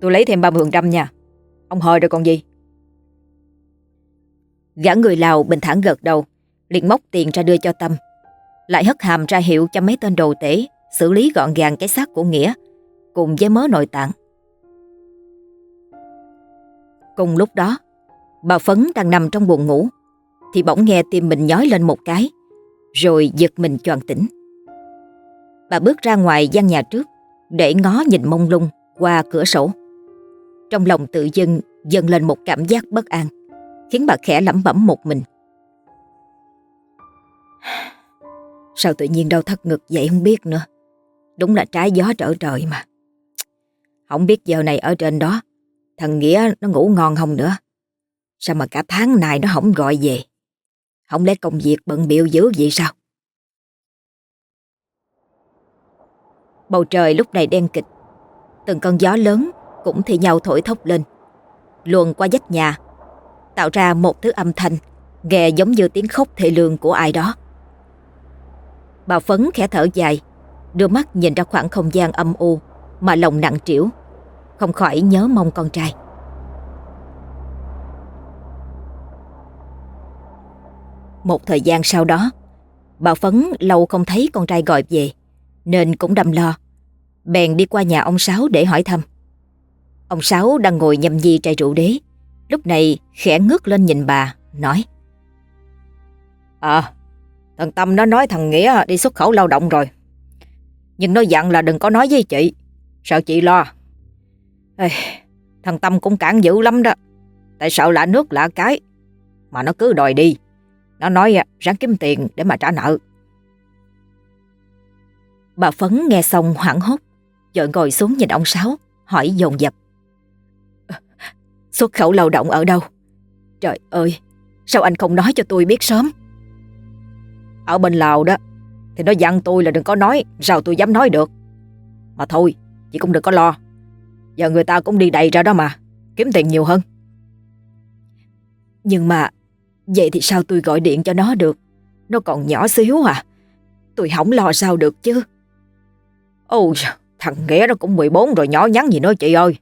Tôi lấy thêm 30% nha. Ông hơi rồi còn gì? Gã người Lào bình thản gật đầu, liền móc tiền ra đưa cho Tâm. Lại hất hàm ra hiệu cho mấy tên đồ tể Xử lý gọn gàng cái xác của Nghĩa, Cùng với mớ nội tạng. Cùng lúc đó, Bà Phấn đang nằm trong buồn ngủ, Thì bỗng nghe tim mình nhói lên một cái, Rồi giật mình choàng tỉnh. Bà bước ra ngoài gian nhà trước, Để ngó nhìn mông lung qua cửa sổ. Trong lòng tự dưng dâng lên một cảm giác bất an, Khiến bà khẽ lẩm bẩm một mình. Sao tự nhiên đau thắt ngực vậy không biết nữa. Đúng là trái gió trở trời mà. Không biết giờ này ở trên đó, Thằng Nghĩa nó ngủ ngon không nữa. Sao mà cả tháng này nó không gọi về? Không lẽ công việc bận biểu dữ vậy sao? Bầu trời lúc này đen kịch. Từng cơn gió lớn cũng thì nhau thổi thốc lên. Luồn qua vách nhà, Tạo ra một thứ âm thanh, Nghe giống như tiếng khóc thê lương của ai đó. Bà Phấn khẽ thở dài, Đưa mắt nhìn ra khoảng không gian âm u Mà lòng nặng trĩu, Không khỏi nhớ mong con trai. Một thời gian sau đó Bà Phấn lâu không thấy con trai gọi về, Nên cũng đâm lo, Bèn đi qua nhà ông Sáu để hỏi thăm. Ông Sáu đang ngồi nhâm nhi chai rượu đế, Lúc này khẽ ngước lên nhìn bà, Nói À Thằng Tâm nó nói thằng Nghĩa đi xuất khẩu lao động rồi Nhưng nó dặn là đừng có nói với chị Sợ chị lo Ê, Thằng Tâm cũng cản dữ lắm đó Tại sợ lạ nước lạ cái Mà nó cứ đòi đi. Nó nói à, ráng kiếm tiền để mà trả nợ. Bà Phấn nghe xong hoảng hốt, dội ngồi xuống nhìn ông Sáu, hỏi dồn dập. Xuất khẩu lao động ở đâu? Trời ơi, sao anh không nói cho tôi biết sớm? Ở bên Lào đó, thì nó dặn tôi là đừng có nói, sao tôi dám nói được. Mà thôi, chị cũng đừng có lo. Giờ người ta cũng đi đầy ra đó mà, kiếm tiền nhiều hơn. Nhưng mà, vậy thì sao tôi gọi điện cho nó được? Nó còn nhỏ xíu à? Tôi không lo sao được chứ. Ôi, thằng Nghĩa nó cũng 14 rồi nhỏ nhắn gì nữa chị ơi.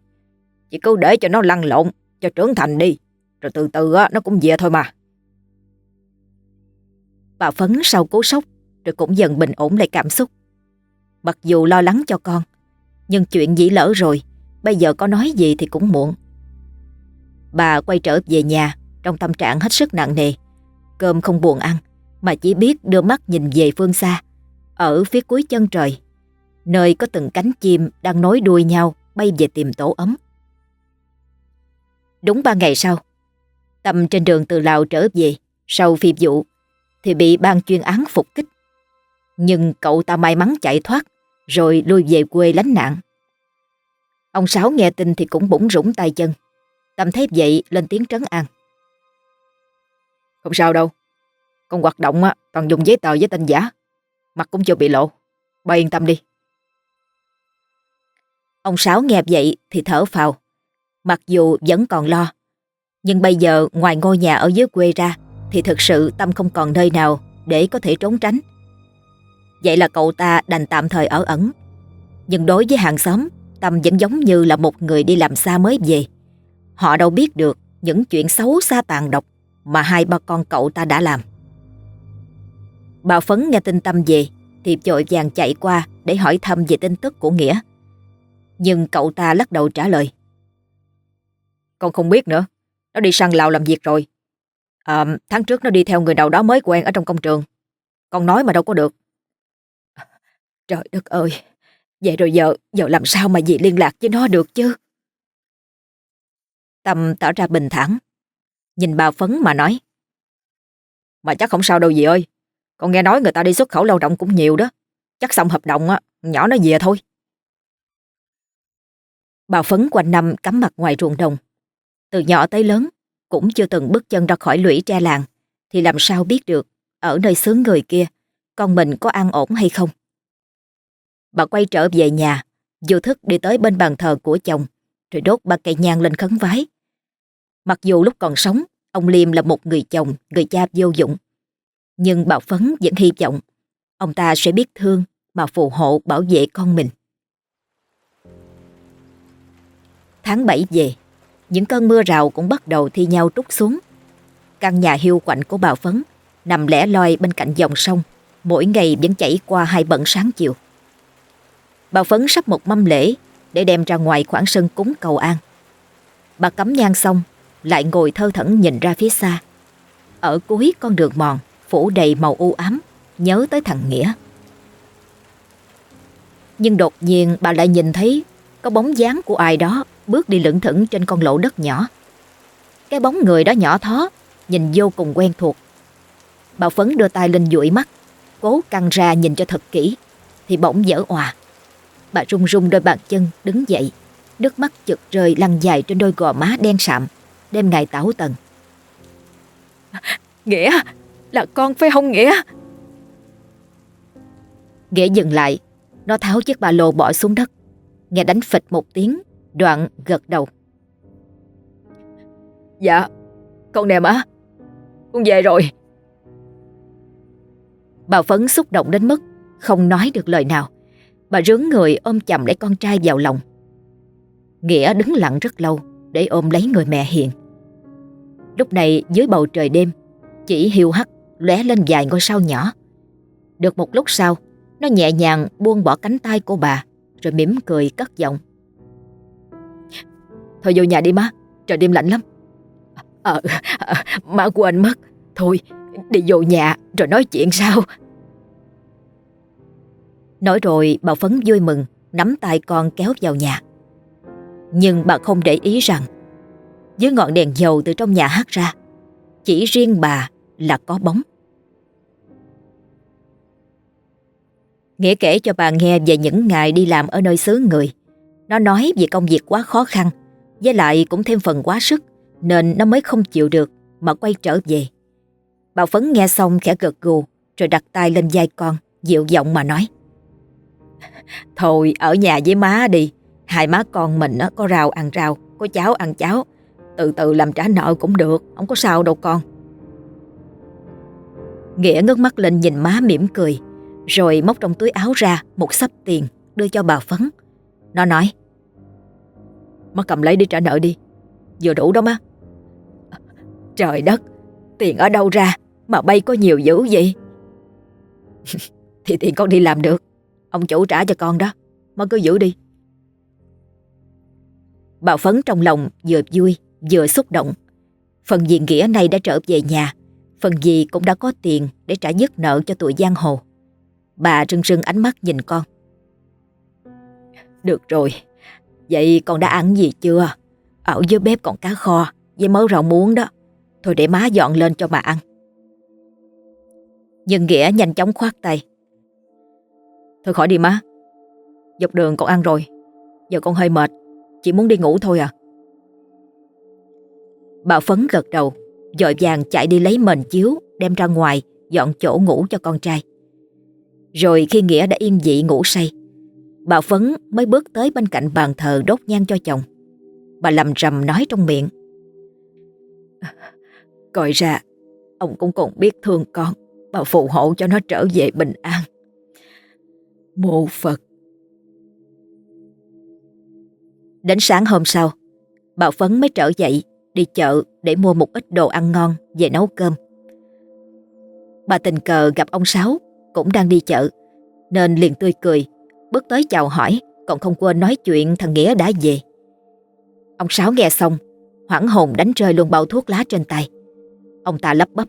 Chị cứ để cho nó lăn lộn, cho trưởng thành đi. Rồi từ từ á, nó cũng về thôi mà. Bà Phấn sau cú sốc rồi cũng dần bình ổn lại cảm xúc. Mặc dù lo lắng cho con, nhưng chuyện dĩ lỡ rồi, bây giờ có nói gì thì cũng muộn. Bà quay trở về nhà trong tâm trạng hết sức nặng nề. Cơm không buồn ăn, mà chỉ biết đưa mắt nhìn về phương xa, ở phía cuối chân trời, nơi có từng cánh chim đang nối đuôi nhau bay về tìm tổ ấm. Đúng ba ngày sau, Tâm trên đường từ Lào trở về sau phi vụ thì bị ban chuyên án phục kích. Nhưng cậu ta may mắn chạy thoát rồi lui về quê lánh nạn. Ông Sáu nghe tin thì cũng bủng rủng tay chân. Tâm thấy vậy lên tiếng trấn an. Không sao đâu. Con hoạt động á, toàn dùng giấy tờ với tên giả. Mặt cũng chưa bị lộ. Bà yên tâm đi. Ông Sáu nghe vậy thì thở phào. Mặc dù vẫn còn lo. Nhưng bây giờ ngoài ngôi nhà ở dưới quê ra thì thực sự Tâm không còn nơi nào để có thể trốn tránh. Vậy là cậu ta đành tạm thời ở ẩn. Nhưng đối với hàng xóm, Tâm vẫn giống như là một người đi làm xa mới về. Họ đâu biết được những chuyện xấu xa tàn độc mà hai ba con cậu ta đã làm. Bà Phấn nghe tin Tâm về thì vội vàng chạy qua để hỏi thăm về tin tức của Nghĩa. Nhưng cậu ta lắc đầu trả lời. Con không biết nữa. Nó đi sang Lào làm việc rồi. À, tháng trước nó đi theo người nào đó mới quen ở trong công trường. Con nói mà đâu có được. Trời đất ơi, vậy rồi giờ, giờ làm sao mà dì liên lạc với nó được chứ? Tâm tỏ ra bình thản, nhìn bà Phấn mà nói. Mà chắc không sao đâu dì ơi, con nghe nói người ta đi xuất khẩu lao động cũng nhiều đó. Chắc xong hợp đồng á, nhỏ nó về thôi. Bà Phấn quanh năm cắm mặt ngoài ruộng đồng. Từ nhỏ tới lớn, cũng chưa từng bước chân ra khỏi lũy tre làng, thì làm sao biết được ở nơi xứ người kia, con mình có an ổn hay không. Bà quay trở về nhà, vô thức đi tới bên bàn thờ của chồng, rồi đốt ba cây nhang lên khấn vái. Mặc dù lúc còn sống, ông Liêm là một người chồng, người cha vô dụng. Nhưng bà Phấn vẫn hy vọng ông ta sẽ biết thương mà phù hộ bảo vệ con mình. Tháng 7 về, những cơn mưa rào cũng bắt đầu thi nhau trút xuống. Căn nhà hiu quạnh của bà Phấn nằm lẻ loi bên cạnh dòng sông, mỗi ngày vẫn chảy qua hai bận sáng chiều. Bà Phấn sắp một mâm lễ để đem ra ngoài khoảng sân cúng cầu an. Bà cắm nhang xong, lại ngồi thơ thẩn nhìn ra phía xa. Ở cuối con đường mòn, phủ đầy màu u ám, nhớ tới thằng Nghĩa. Nhưng đột nhiên bà lại nhìn thấy có bóng dáng của ai đó bước đi lững thững trên con lộ đất nhỏ. Cái bóng người đó nhỏ thó, nhìn vô cùng quen thuộc. Bà Phấn đưa tay lên dụi mắt, cố căng ra nhìn cho thật kỹ, thì bỗng dở òa. Bà run run đôi bàn chân đứng dậy, nước mắt chực rơi lăn dài trên đôi gò má đen sạm, đem ngài tảo tần. Nghĩa, là con phải không Nghĩa? Nghĩa dừng lại, nó tháo chiếc ba lô bỏ xuống đất, nghe đánh phịch một tiếng Đoạn gật đầu. Dạ, con nè má. Con về rồi. Bà Phấn xúc động đến mức không nói được lời nào. Bà rướng người ôm chầm lấy con trai vào lòng. Nghĩa đứng lặng rất lâu để ôm lấy người mẹ hiền. Lúc này dưới bầu trời đêm, chỉ hiu hắt lóe lên vài ngôi sao nhỏ. Được một lúc sau, nó nhẹ nhàng buông bỏ cánh tay của bà rồi mỉm cười cất giọng. Thôi vô nhà đi má Trời đêm lạnh lắm Ờ à, má quên mất Thôi đi vô nhà rồi nói chuyện sao Nói rồi bà Phấn vui mừng Nắm tay con kéo vào nhà Nhưng bà không để ý rằng Dưới ngọn đèn dầu từ trong nhà hắt ra Chỉ riêng bà là có bóng. Nghĩa kể cho bà nghe về những ngày đi làm ở nơi xứ người. Nó nói về công việc quá khó khăn, với lại cũng thêm phần quá sức, nên nó mới không chịu được mà quay trở về. Bà Phấn nghe xong khẽ gật gù, rồi đặt tay lên vai con, dịu giọng mà nói. Thôi ở nhà với má đi, hai má con mình có rau ăn rau, có cháo ăn cháo, từ từ làm trả nợ cũng được, không có sao đâu con. Nghĩa ngước mắt lên nhìn má mỉm cười, rồi móc trong túi áo ra một sắp tiền đưa cho bà Phấn. Nó nói, Má cầm lấy đi trả nợ đi, vừa đủ đó má. Trời đất, tiền ở đâu ra mà bay có nhiều dữ vậy? Thì tiền con đi làm được, ông chủ trả cho con đó, má cứ giữ đi. Bà Phấn trong lòng vừa vui vừa xúc động. Phần gì Nghĩa này đã trở về nhà, phần gì cũng đã có tiền để trả dứt nợ cho tụi giang hồ. Bà rưng rưng ánh mắt nhìn con. Được rồi, vậy con đã ăn gì chưa? Ở dưới bếp còn cá kho với mớ rau muống đó. Thôi để má dọn lên cho bà ăn. Nhưng Nghĩa nhanh chóng khoát tay. Thôi khỏi đi má. Dọc đường con ăn rồi. Giờ con hơi mệt. Chỉ muốn đi ngủ thôi à. Bà Phấn gật đầu, dội vàng chạy đi lấy mền chiếu, đem ra ngoài, dọn chỗ ngủ cho con trai. Rồi khi Nghĩa đã yên dị ngủ say, bà Phấn mới bước tới bên cạnh bàn thờ đốt nhang cho chồng. Bà lầm rầm nói trong miệng. Coi ra, ông cũng còn biết thương con, bà phù hộ cho nó trở về bình an. Mô Phật. Đến sáng hôm sau, bà Phấn mới trở dậy đi chợ để mua một ít đồ ăn ngon về nấu cơm. Bà tình cờ gặp ông Sáu cũng đang đi chợ nên liền tươi cười bước tới chào hỏi còn không quên nói chuyện thằng Nghĩa đã về. Ông Sáu nghe xong hoảng hồn đánh rơi luôn bao thuốc lá trên tay. Ông ta lấp bắp.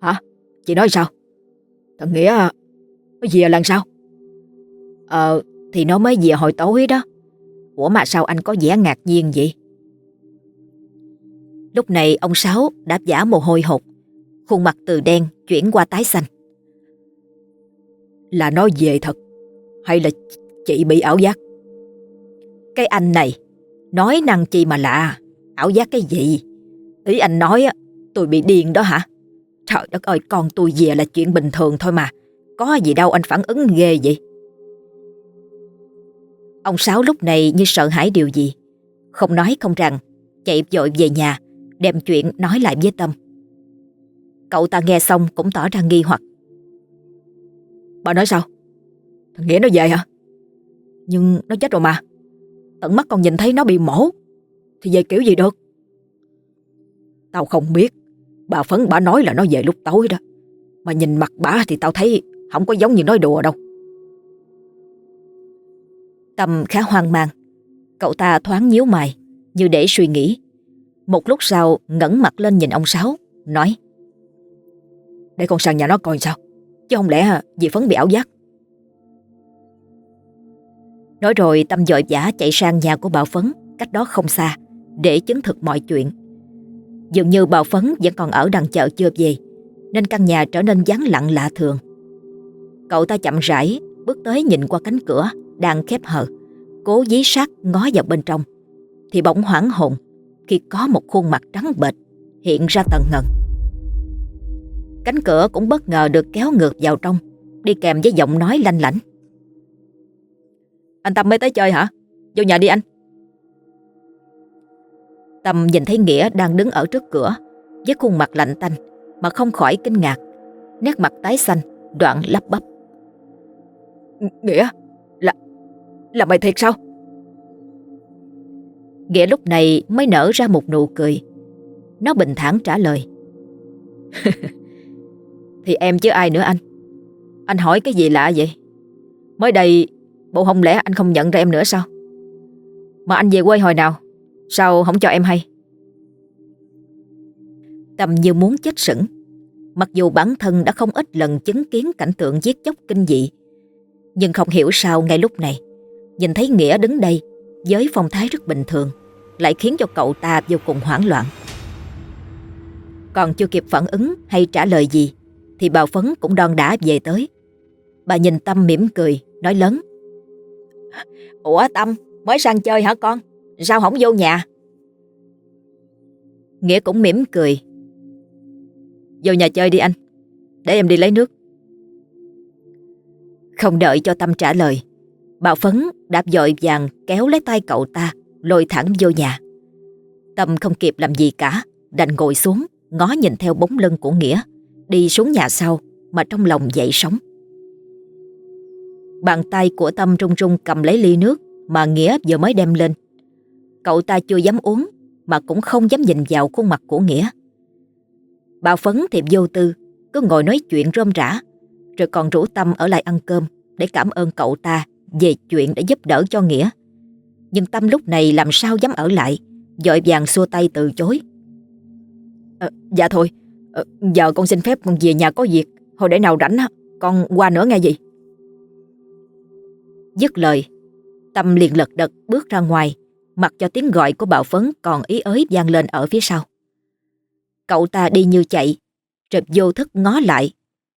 Hả? Chị nói sao? Thằng Nghĩa nó về lần sao? Ờ thì nó mới về hồi tối đó. Ủa mà sao anh có vẻ ngạc nhiên vậy? Lúc này ông Sáu đáp giả mồ hôi hột, khuôn mặt từ đen chuyển qua tái xanh. Là nó về thật, hay là chị bị ảo giác? Cái anh này, nói năng chi mà lạ, ảo giác cái gì? Ý anh nói tôi bị điên đó hả? Trời đất ơi, con tôi về là chuyện bình thường thôi mà, có gì đâu anh phản ứng ghê vậy? Ông Sáu lúc này như sợ hãi điều gì, không nói không rằng, chạy vội về nhà, đem chuyện nói lại với Tâm. Cậu ta nghe xong cũng tỏ ra nghi hoặc. Bà nói sao? Thằng Nghĩa nó về hả? Nhưng nó chết rồi mà. Tận mắt còn nhìn thấy nó bị mổ. Thì về kiểu gì được? Tao không biết. Bà Phấn bà nói là nó về lúc tối đó. Mà nhìn mặt bà thì tao thấy không có giống như nói đùa đâu. Tâm khá hoang mang. Cậu ta thoáng nhíu mày, như để suy nghĩ. Một lúc sau ngẩng mặt lên nhìn ông Sáu, nói Để con sang nhà nó coi sao, chứ không lẽ dì Phấn bị ảo giác. Nói rồi Tâm dội giả chạy sang nhà của Bảo Phấn, cách đó không xa, để chứng thực mọi chuyện. Dường như Bảo Phấn vẫn còn ở đằng chợ chưa về, nên căn nhà trở nên vắng lặng lạ thường. Cậu ta chậm rãi bước tới nhìn qua cánh cửa đang khép hờ, cố dí sát ngó vào bên trong, thì bỗng hoảng hồn khi có một khuôn mặt trắng bệch hiện ra tận ngần. Cánh cửa cũng bất ngờ được kéo ngược vào trong, đi kèm với giọng nói lanh lảnh. Anh Tâm mới tới chơi hả? Vô nhà đi anh. Tâm nhìn thấy Nghĩa đang đứng ở trước cửa với khuôn mặt lạnh tanh mà không khỏi kinh ngạc. Nét mặt tái xanh, đoạn lắp bắp. Nghĩa, là, là mày thiệt sao? Nghĩa lúc này mới nở ra một nụ cười. Nó bình thản trả lời. Thì em chứ ai nữa anh? Anh hỏi cái gì lạ vậy? Mới đây, bộ không lẽ anh không nhận ra em nữa sao? Mà anh về quê hồi nào? Sao không cho em hay? Tâm như muốn chết sững. Mặc dù bản thân đã không ít lần chứng kiến cảnh tượng giết chóc kinh dị, nhưng không hiểu sao ngay lúc này, nhìn thấy Nghĩa đứng đây với phong thái rất bình thường lại khiến cho cậu ta vô cùng hoảng loạn. Còn chưa kịp phản ứng hay trả lời gì Thì bà Phấn cũng đon đã về tới Bà nhìn Tâm mỉm cười Nói lớn Ủa Tâm, mới sang chơi hả con? Sao không vô nhà? Nghĩa cũng mỉm cười. Vô nhà chơi đi anh, Để em đi lấy nước. Không đợi cho Tâm trả lời Bà Phấn đạp dội vàng kéo lấy tay cậu ta, Lôi thẳng vô nhà. Tâm không kịp làm gì cả, Đành ngồi xuống, Ngó nhìn theo bóng lưng của Nghĩa, Đi xuống nhà sau Mà trong lòng dậy sóng. Bàn tay của Tâm run run cầm lấy ly nước Mà Nghĩa vừa mới đem lên. Cậu ta chưa dám uống Mà cũng không dám nhìn vào khuôn mặt của Nghĩa. Bà Phấn thì vô tư Cứ ngồi nói chuyện rôm rã Rồi còn rủ Tâm ở lại ăn cơm Để cảm ơn cậu ta Về chuyện đã giúp đỡ cho Nghĩa. Nhưng Tâm lúc này làm sao dám ở lại Dội vàng xua tay từ chối. À, Dạ thôi. À, Giờ con xin phép con về nhà có việc Hồi để nào rảnh Con qua nữa nghe gì? Dứt lời. Tâm liền lật đật bước ra ngoài, Mặc cho tiếng gọi của bạo phấn còn ý ới vang lên ở phía sau. Cậu ta đi như chạy Rồi vô thức ngó lại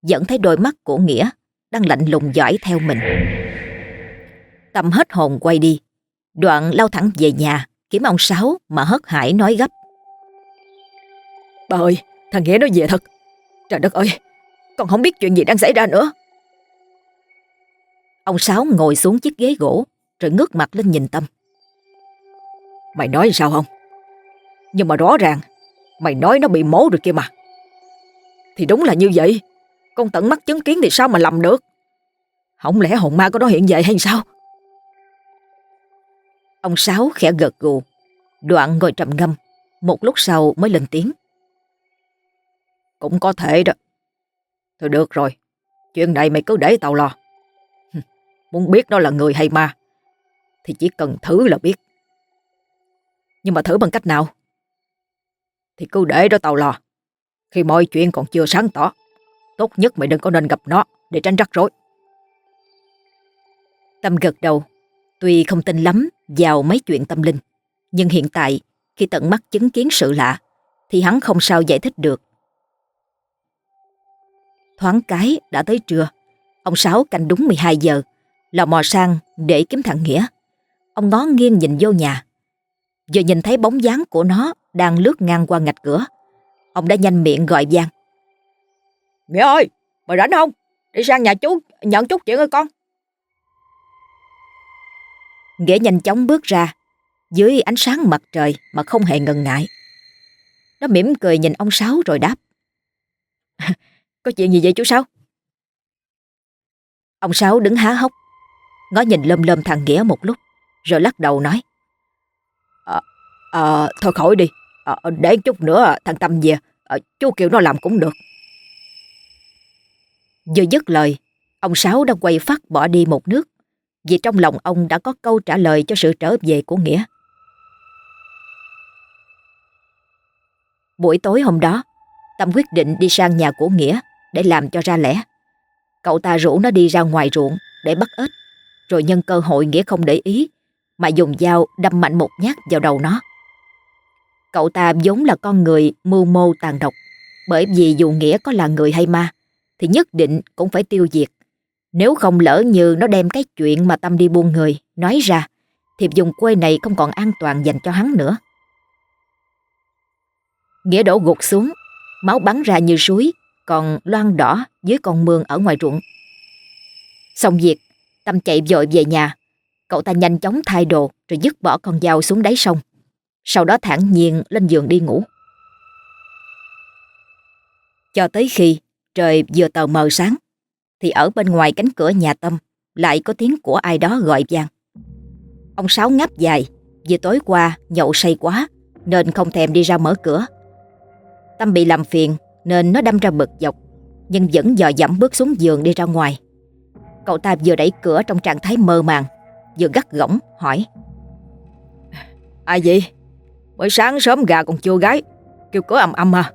Dẫn thấy đôi mắt của Nghĩa Đang lạnh lùng dõi theo mình. Tâm hết hồn quay đi, Đoạn lao thẳng về nhà, Kiếm ông Sáu mà hớt hải nói gấp. Bà ơi, thằng Nghĩa nó về thật. Trời đất ơi, Con không biết chuyện gì đang xảy ra nữa. Ông Sáu ngồi xuống chiếc ghế gỗ, Rồi ngước mặt lên nhìn Tâm. Mày nói sao không? Nhưng mà rõ ràng, Mày nói nó bị mố rồi kia mà. Thì đúng là như vậy. Con tận mắt chứng kiến thì sao mà lầm được? Không lẽ hồn ma của nó hiện về hay sao? Ông Sáu khẽ gật gù, Đoạn ngồi trầm ngâm, Một lúc sau mới lên tiếng. Cũng có thể đó. Thôi được rồi, Chuyện này mày cứ để tao lo. Muốn biết nó là người hay ma, Thì chỉ cần thử là biết. Nhưng mà thử bằng cách nào? Thì cứ để đó tàu lò Khi mọi chuyện còn chưa sáng tỏ, Tốt nhất mày đừng có nên gặp nó Để tránh rắc rối. Tâm gật đầu. Tuy không tin lắm vào mấy chuyện tâm linh, Nhưng hiện tại Khi tận mắt chứng kiến sự lạ, Thì hắn không sao giải thích được. Thoáng cái đã tới trưa, Ông Sáu canh đúng 12 giờ. Lò mò sang để kiếm thằng Nghĩa. Ông ngó nghiêng nhìn vô nhà. Vừa nhìn thấy bóng dáng của nó Đang lướt ngang qua ngạch cửa Ông đã nhanh miệng gọi vang. Nghĩa ơi mày rảnh không? Đi sang nhà chú nhận chút chuyện ơi con. Nghĩa nhanh chóng bước ra Dưới ánh sáng mặt trời Mà không hề ngần ngại. Nó mỉm cười nhìn ông Sáu rồi đáp. Có chuyện gì vậy chú Sáu? Ông Sáu đứng há hốc Ngó nhìn lâm lâm thằng Nghĩa một lúc Rồi lắc đầu nói. À, à, Thôi khỏi đi. À, Để chút nữa thằng Tâm về. À, Chú kêu nó làm cũng được. Vừa dứt lời Ông Sáu đã quay phát bỏ đi một nước Vì trong lòng ông đã có câu trả lời Cho sự trở về của Nghĩa. Buổi tối hôm đó Tâm quyết định đi sang nhà của Nghĩa Để làm cho ra lẽ. Cậu ta rủ nó đi ra ngoài ruộng Để bắt ếch rồi nhân cơ hội Nghĩa không để ý mà dùng dao đâm mạnh một nhát vào đầu nó. Cậu ta vốn là con người mưu mô tàn độc bởi vì dù Nghĩa có là người hay ma thì nhất định cũng phải tiêu diệt. Nếu không lỡ như nó đem cái chuyện mà Tâm đi buôn người nói ra thì vùng quê này không còn an toàn dành cho hắn nữa. Nghĩa đổ gục xuống, máu bắn ra như suối, còn loang đỏ dưới con mương ở ngoài ruộng. Xong việc, Tâm chạy vội về nhà. Cậu ta nhanh chóng thay đồ, rồi dứt bỏ con dao xuống đáy sông. Sau đó thản nhiên lên giường đi ngủ. Cho tới khi trời vừa tờ mờ sáng, thì ở bên ngoài cánh cửa nhà Tâm lại có tiếng của ai đó gọi vang. Ông Sáu ngáp dài, vì tối qua nhậu say quá, nên không thèm đi ra mở cửa. Tâm bị làm phiền, nên nó đâm ra bực dọc, nhưng vẫn dò dẫm bước xuống giường đi ra ngoài. Cậu ta vừa đẩy cửa trong trạng thái mơ màng Vừa gắt gỏng hỏi. Ai vậy? Mới sáng sớm gà còn chưa gái Kêu cửa ầm ầm à.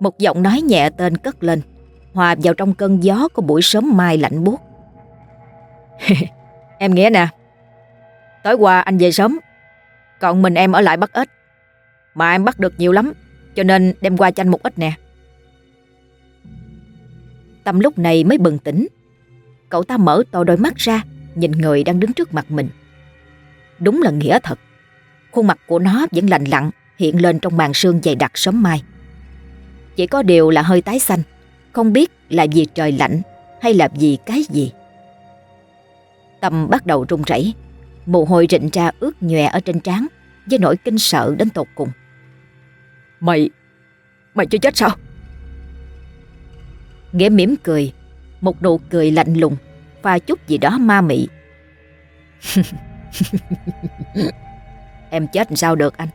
Một giọng nói nhẹ tên cất lên Hòa vào trong cơn gió của buổi sớm mai lạnh buốt. Em nghe nè. Tối qua anh về sớm Còn mình em ở lại bắt ếch. Mà em bắt được nhiều lắm Cho nên đem qua cho anh một ít nè Tâm lúc này mới bừng tỉnh. Cậu ta mở to đôi mắt ra, Nhìn người đang đứng trước mặt mình. Đúng là nghĩa thật. Khuôn mặt của nó vẫn lạnh lặng Hiện lên trong màn sương dày đặc sớm mai. Chỉ có điều là hơi tái xanh, Không biết là vì trời lạnh Hay là vì cái gì. Tâm bắt đầu run rẩy, Mồ hôi rịn ra ướt nhòe ở trên trán, Với nỗi kinh sợ đến tột cùng. Mày Mày chưa chết sao? Nghĩa mỉm cười, Một nụ cười lạnh lùng Và chút gì đó ma mị. Em chết làm sao được anh?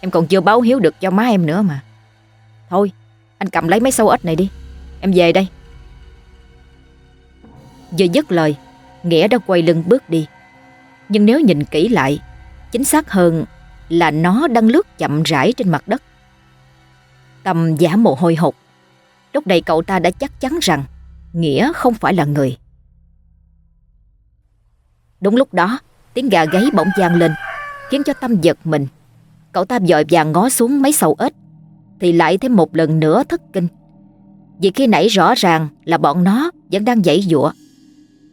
Em còn chưa báo hiếu được cho má em nữa mà. Thôi, Anh cầm lấy mấy sâu ếch này đi. Em về đây. Vừa dứt lời, Nghĩa đã quay lưng bước đi. Nhưng nếu nhìn kỹ lại, Chính xác hơn là nó đang lướt chậm rãi trên mặt đất. Tâm giả mồ hôi hột. Lúc này cậu ta đã chắc chắn rằng Nghĩa không phải là người. Đúng lúc đó, Tiếng gà gáy bỗng vang lên, Khiến cho Tâm giật mình. Cậu ta dội vàng ngó xuống mấy sầu ếch, Thì lại thêm một lần nữa thất kinh. Vì khi nãy rõ ràng là bọn nó vẫn đang dãy dụa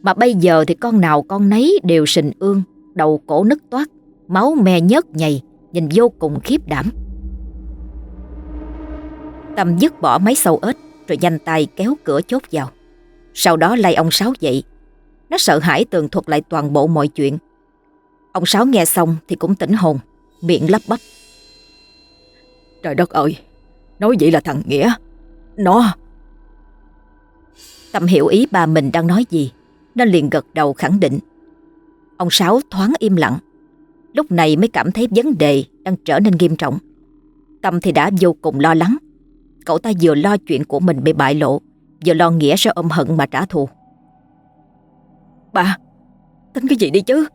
Mà bây giờ thì con nào con nấy đều sình ương, Đầu cổ nứt toát, Máu me nhớt nhầy, Nhìn vô cùng khiếp đảm. Tâm dứt bỏ mấy sầu ếch rồi nhanh tay kéo cửa chốt vào. Sau đó lay ông Sáu dậy. Nó sợ hãi tường thuật lại toàn bộ mọi chuyện. Ông Sáu nghe xong thì cũng tỉnh hồn, Miệng lắp bắp. Trời đất ơi, Nói vậy là thằng Nghĩa, Nó. Tâm hiểu ý ba mình đang nói gì Nên liền gật đầu khẳng định. Ông Sáu thoáng im lặng. Lúc này mới cảm thấy vấn đề Đang trở nên nghiêm trọng. Tâm thì đã vô cùng lo lắng. Cậu ta vừa lo chuyện của mình bị bại lộ Vừa lo Nghĩa sẽ ôm hận mà trả thù. Bà Tính cái gì đi chứ?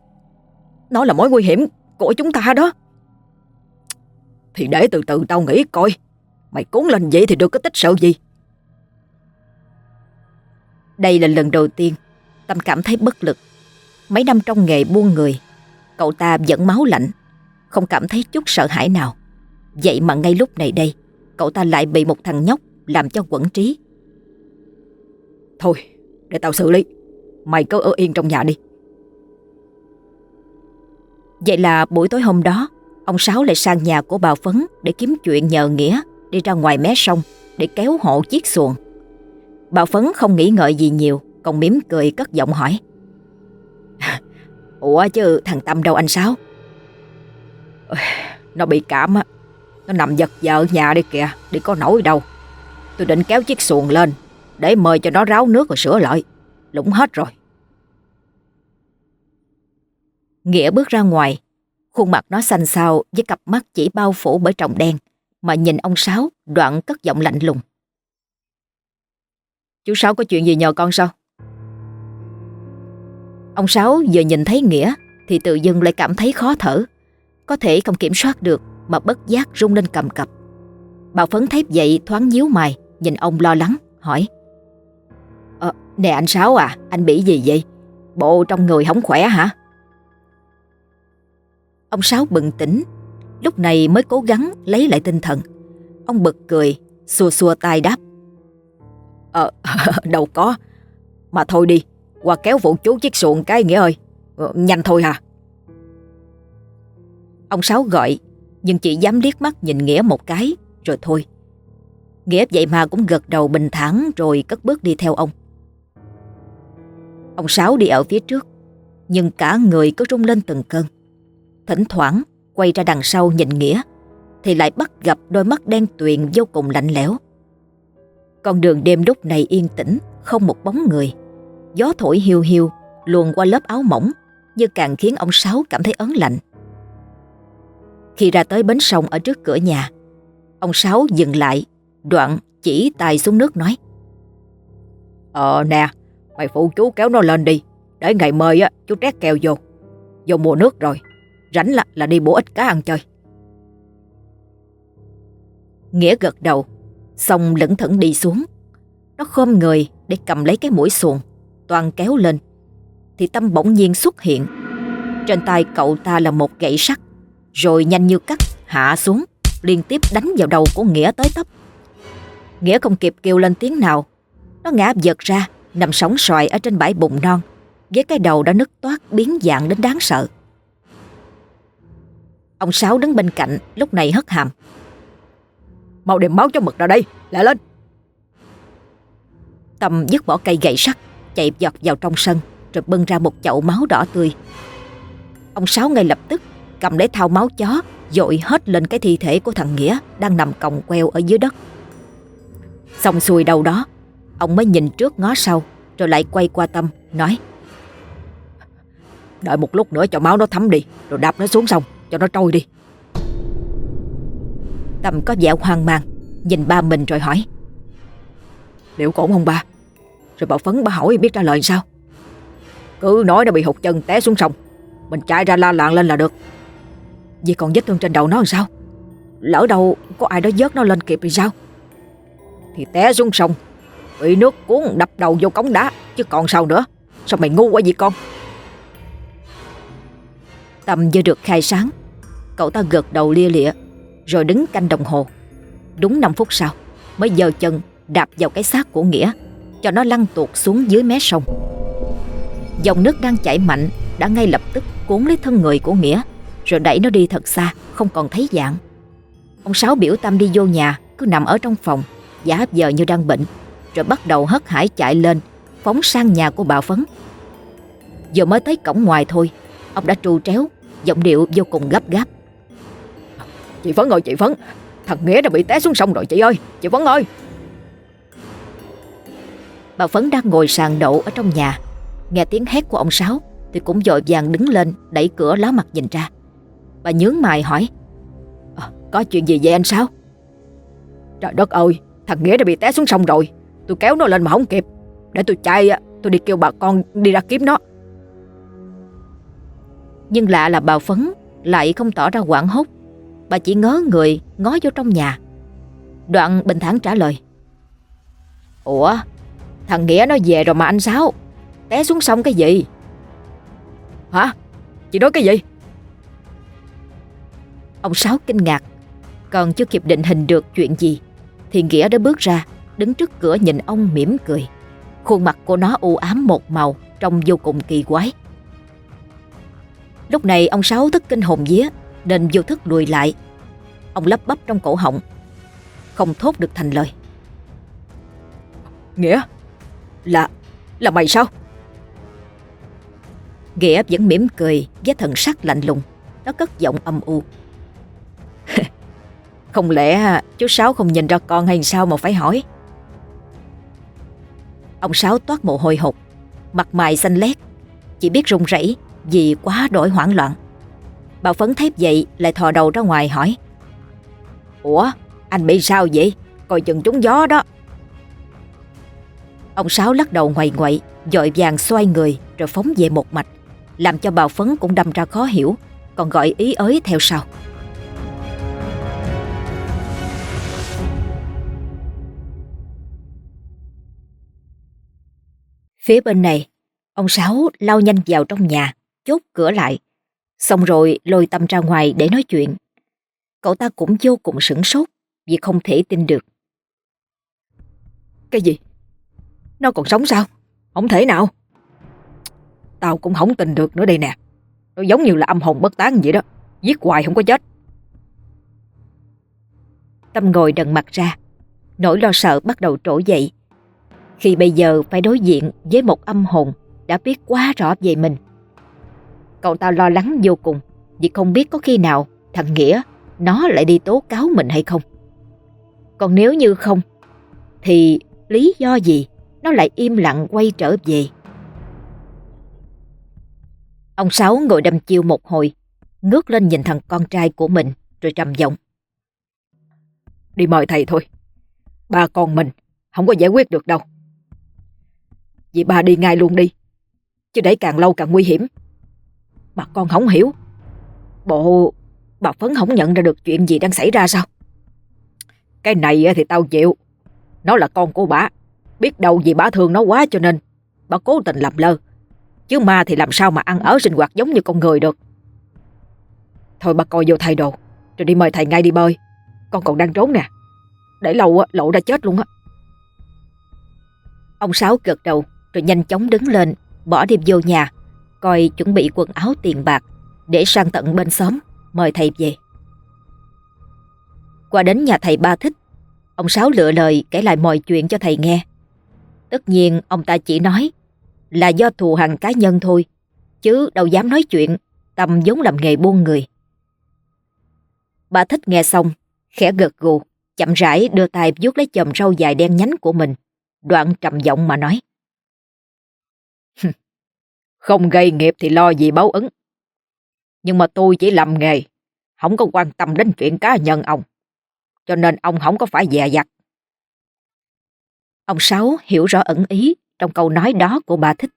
Nó là mối nguy hiểm của chúng ta đó. Thì để từ từ tao nghĩ coi Mày cuốn lên vậy thì được cái tích sợ gì? Đây là lần đầu tiên Tâm cảm thấy bất lực. Mấy năm trong nghề buôn người Cậu ta vẫn máu lạnh Không cảm thấy chút sợ hãi nào. Vậy mà ngay lúc này đây Cậu ta lại bị một thằng nhóc Làm cho quẩn trí. Thôi để tao xử lý. Mày cứ ở yên trong nhà đi. Vậy là buổi tối hôm đó Ông Sáu lại sang nhà của bà Phấn Để kiếm chuyện nhờ Nghĩa Đi ra ngoài mé sông Để kéo hộ chiếc xuồng. Bà Phấn không nghĩ ngợi gì nhiều Còn mỉm cười cất giọng hỏi. Ủa chứ thằng Tâm đâu anh Sáu? Nó bị cảm á nó nằm giật giờ nhà đi kìa, Đi có nổi đâu. Tôi định kéo chiếc xuồng lên, Để mời cho nó ráo nước rồi sửa lại. Lũng hết rồi. Nghĩa bước ra ngoài. Khuôn mặt nó xanh xao với cặp mắt chỉ bao phủ bởi trọng đen, Mà nhìn ông Sáu, đoạn cất giọng lạnh lùng. Chú Sáu có chuyện gì nhờ con sao? Ông Sáu vừa nhìn thấy Nghĩa, Thì tự dưng lại cảm thấy khó thở. Có thể không kiểm soát được mà bất giác rung lên cầm cập. Bà Phấn thấy vậy thoáng nhíu mày Nhìn ông lo lắng hỏi À, Nè anh Sáu à Anh bị gì vậy? Bộ trong người không khỏe hả? Ông Sáu bừng tỉnh Lúc này mới cố gắng lấy lại tinh thần. Ông bật cười Xua xua tay đáp Ờ đâu có. Mà thôi đi Qua kéo vụ chú chiếc xuồng cái Nghĩa ơi. Ờ, Nhanh thôi hả? Ông Sáu gọi nhưng chỉ dám liếc mắt nhìn Nghĩa một cái, Rồi thôi. Nghĩa vậy mà cũng gật đầu bình thản Rồi cất bước đi theo ông. Ông Sáu đi ở phía trước, Nhưng cả người cứ rung lên từng cơn. Thỉnh thoảng, quay ra đằng sau nhìn Nghĩa, Thì lại bắt gặp đôi mắt đen tuyền vô cùng lạnh lẽo. Con đường đêm lúc này yên tĩnh, Không một bóng người. Gió thổi hiu hiu, Luồn qua lớp áo mỏng, Như càng khiến ông Sáu cảm thấy ớn lạnh. Khi ra tới bến sông ở trước cửa nhà. Ông Sáu dừng lại Đoạn chỉ tài xuống nước nói Ờ nè Mày phụ chú kéo nó lên đi Để ngày mời á chú trét kèo vô. Vô mùa nước rồi Rảnh là, là đi bổ ít cá ăn chơi. Nghĩa gật đầu Xong lững thững đi xuống. Nó khom người để cầm lấy cái mũi xuồng Toàn kéo lên. Thì Tâm bỗng nhiên xuất hiện. Trên tay cậu ta là một gậy sắt. Rồi nhanh như cắt hạ xuống liên tiếp đánh vào đầu của Nghĩa tới tấp. Nghĩa không kịp kêu lên tiếng nào. Nó ngã vật ra, nằm sóng xoài ở trên bãi bụng non, với cái đầu đã nứt toát biến dạng đến đáng sợ. Ông Sáu đứng bên cạnh lúc này hất hàm. Mau đem máu cho mực ra đây, lại lên. Tâm dứt bỏ cây gậy sắt, chạy giọt vào trong sân, rồi bưng ra một chậu máu đỏ tươi. Ông Sáu ngay lập tức cầm lấy thao máu chó, dội hết lên cái thi thể của thằng Nghĩa đang nằm còng queo ở dưới đất. Xong xuôi đầu đó, ông mới nhìn trước ngó sau, rồi lại quay qua Tâm, nói Đợi một lúc nữa cho máu nó thấm đi, rồi đạp nó xuống sông, cho nó trôi đi. Tâm có vẻ hoang mang, nhìn ba mình rồi hỏi Liệu ổn không ba? Rồi bảo Phấn ba hỏi biết trả lời sao? Cứ nói nó bị hụt chân té xuống sông Mình chạy ra la lạng lên là được Vậy còn vết thương trên đầu nó làm sao? Lỡ đâu có ai đó vớt nó lên kịp thì sao? Thì té xuống sông, Bị nước cuốn đập đầu vô cống đá, Chứ còn sao nữa? Sao mày ngu quá vậy con? Tâm vừa được khai sáng, Cậu ta gật đầu lia lịa, Rồi đứng canh đồng hồ. Đúng 5 phút sau, Mới giơ chân đạp vào cái xác của Nghĩa, Cho nó lăn tuột xuống dưới mé sông. Dòng nước đang chảy mạnh Đã ngay lập tức cuốn lấy thân người của Nghĩa. Rồi đẩy nó đi thật xa Không còn thấy dạng. Ông Sáu biểu Tâm đi vô nhà Cứ nằm ở trong phòng. Giả giờ như đang bệnh Rồi bắt đầu hất hải chạy lên Phóng sang nhà của bà Phấn. Giờ mới tới cổng ngoài thôi Ông đã tru tréo Giọng điệu vô cùng gấp gáp. Chị Phấn ơi chị Phấn Thằng Nghĩa đã bị té xuống sông rồi chị ơi Chị Phấn ơi. Bà Phấn đang ngồi sàn đậu ở trong nhà Nghe tiếng hét của ông Sáu Thì cũng dội vàng đứng lên Đẩy cửa lá mặt nhìn ra Bà nhướng mày hỏi à, Có chuyện gì vậy anh sao? Trời đất ơi Thằng Nghĩa đã bị té xuống sông rồi. Tôi kéo nó lên mà không kịp. Để tôi chạy Tôi đi kêu bà con đi ra kiếm nó. Nhưng lạ là bà Phấn Lại không tỏ ra quảng hốt. Bà chỉ ngớ người ngó vô trong nhà. Đoạn bình thản trả lời Ủa Thằng Nghĩa nó về rồi mà anh Sáu Té xuống sông cái gì? Hả? Chị nói cái gì? Ông Sáu kinh ngạc. Còn chưa kịp định hình được chuyện gì Thì Nghĩa đã bước ra Đứng trước cửa nhìn ông mỉm cười. Khuôn mặt của nó u ám một màu Trông vô cùng kỳ quái. Lúc này ông Sáu thức kinh hồn vía Nên vô thức lùi lại. Ông lấp bắp trong cổ họng. Không thốt được thành lời. Nghĩa Là, là mày sao? Nghĩa vẫn mỉm cười với thần sắc lạnh lùng. Nó cất giọng âm u không lẽ chú Sáu không nhìn ra con hay sao mà phải hỏi? Ông Sáu toát mồ hôi hột, Mặt mày xanh lét, Chỉ biết run rẩy vì quá đổi hoảng loạn. Bà Phấn thép vậy lại thò đầu ra ngoài hỏi. Ủa, anh bị sao vậy? Coi chừng trúng gió đó. Ông Sáu lắc đầu ngoại ngoại Dội vàng xoay người rồi phóng về một mạch, Làm cho bà Phấn cũng đâm ra khó hiểu, Còn gọi ý ới theo sau. Phía bên này Ông Sáu lao nhanh vào trong nhà Chốt cửa lại Xong rồi lôi Tâm ra ngoài để nói chuyện Cậu ta cũng vô cùng sửng sốt Vì không thể tin được Cái gì? Nó còn sống sao? Không thể nào. Tao cũng không tin được nữa đây nè. Nó giống như là âm hồn bất tán vậy đó. Giết hoài không có chết. Tâm ngồi đần mặt ra. Nỗi lo sợ bắt đầu trỗi dậy. Khi bây giờ phải đối diện với một âm hồn đã biết quá rõ về mình. Cậu ta lo lắng vô cùng vì không biết có khi nào thằng Nghĩa nó lại đi tố cáo mình hay không. Còn nếu như không thì lý do gì nó lại im lặng quay trở về. Ông Sáu ngồi đâm chiêu một hồi, ngước lên nhìn thằng con trai của mình rồi trầm giọng. Đi mời thầy thôi, ba con mình không có giải quyết được đâu. Vậy ba đi ngay luôn đi, chứ để càng lâu càng nguy hiểm. Mà con không hiểu, bộ bà Phấn không nhận ra được chuyện gì đang xảy ra sao? Cái này thì tao chịu, nó là con của bà. Biết đâu vì bà thương nó quá cho nên bà cố tình làm lơ. Chứ ma thì làm sao mà ăn ở sinh hoạt giống như con người được. Thôi bà coi vô thay đồ, rồi đi mời thầy ngay đi bơi. con còn đang trốn nè. Để lâu lộ ra chết luôn á. Ông Sáu gật đầu rồi nhanh chóng đứng lên, bỏ đi vô nhà, coi chuẩn bị quần áo tiền bạc để sang tận bên xóm mời thầy về. Qua đến nhà thầy ba thích, ông Sáu lựa lời kể lại mọi chuyện cho thầy nghe. Tất nhiên ông ta chỉ nói là do thù hằn cá nhân thôi, chứ đâu dám nói chuyện, Tâm giống làm nghề buôn người. Bà thích nghe xong, khẽ gật gù, chậm rãi đưa tay vuốt lấy chòm râu dài đen nhánh của mình, đoạn trầm giọng mà nói. Không gây nghiệp thì lo gì báo ứng. Nhưng mà tôi chỉ làm nghề, không có quan tâm đến chuyện cá nhân ông. Cho nên ông không có phải dè dặt. Ông Sáu hiểu rõ ẩn ý trong câu nói đó của bà thích,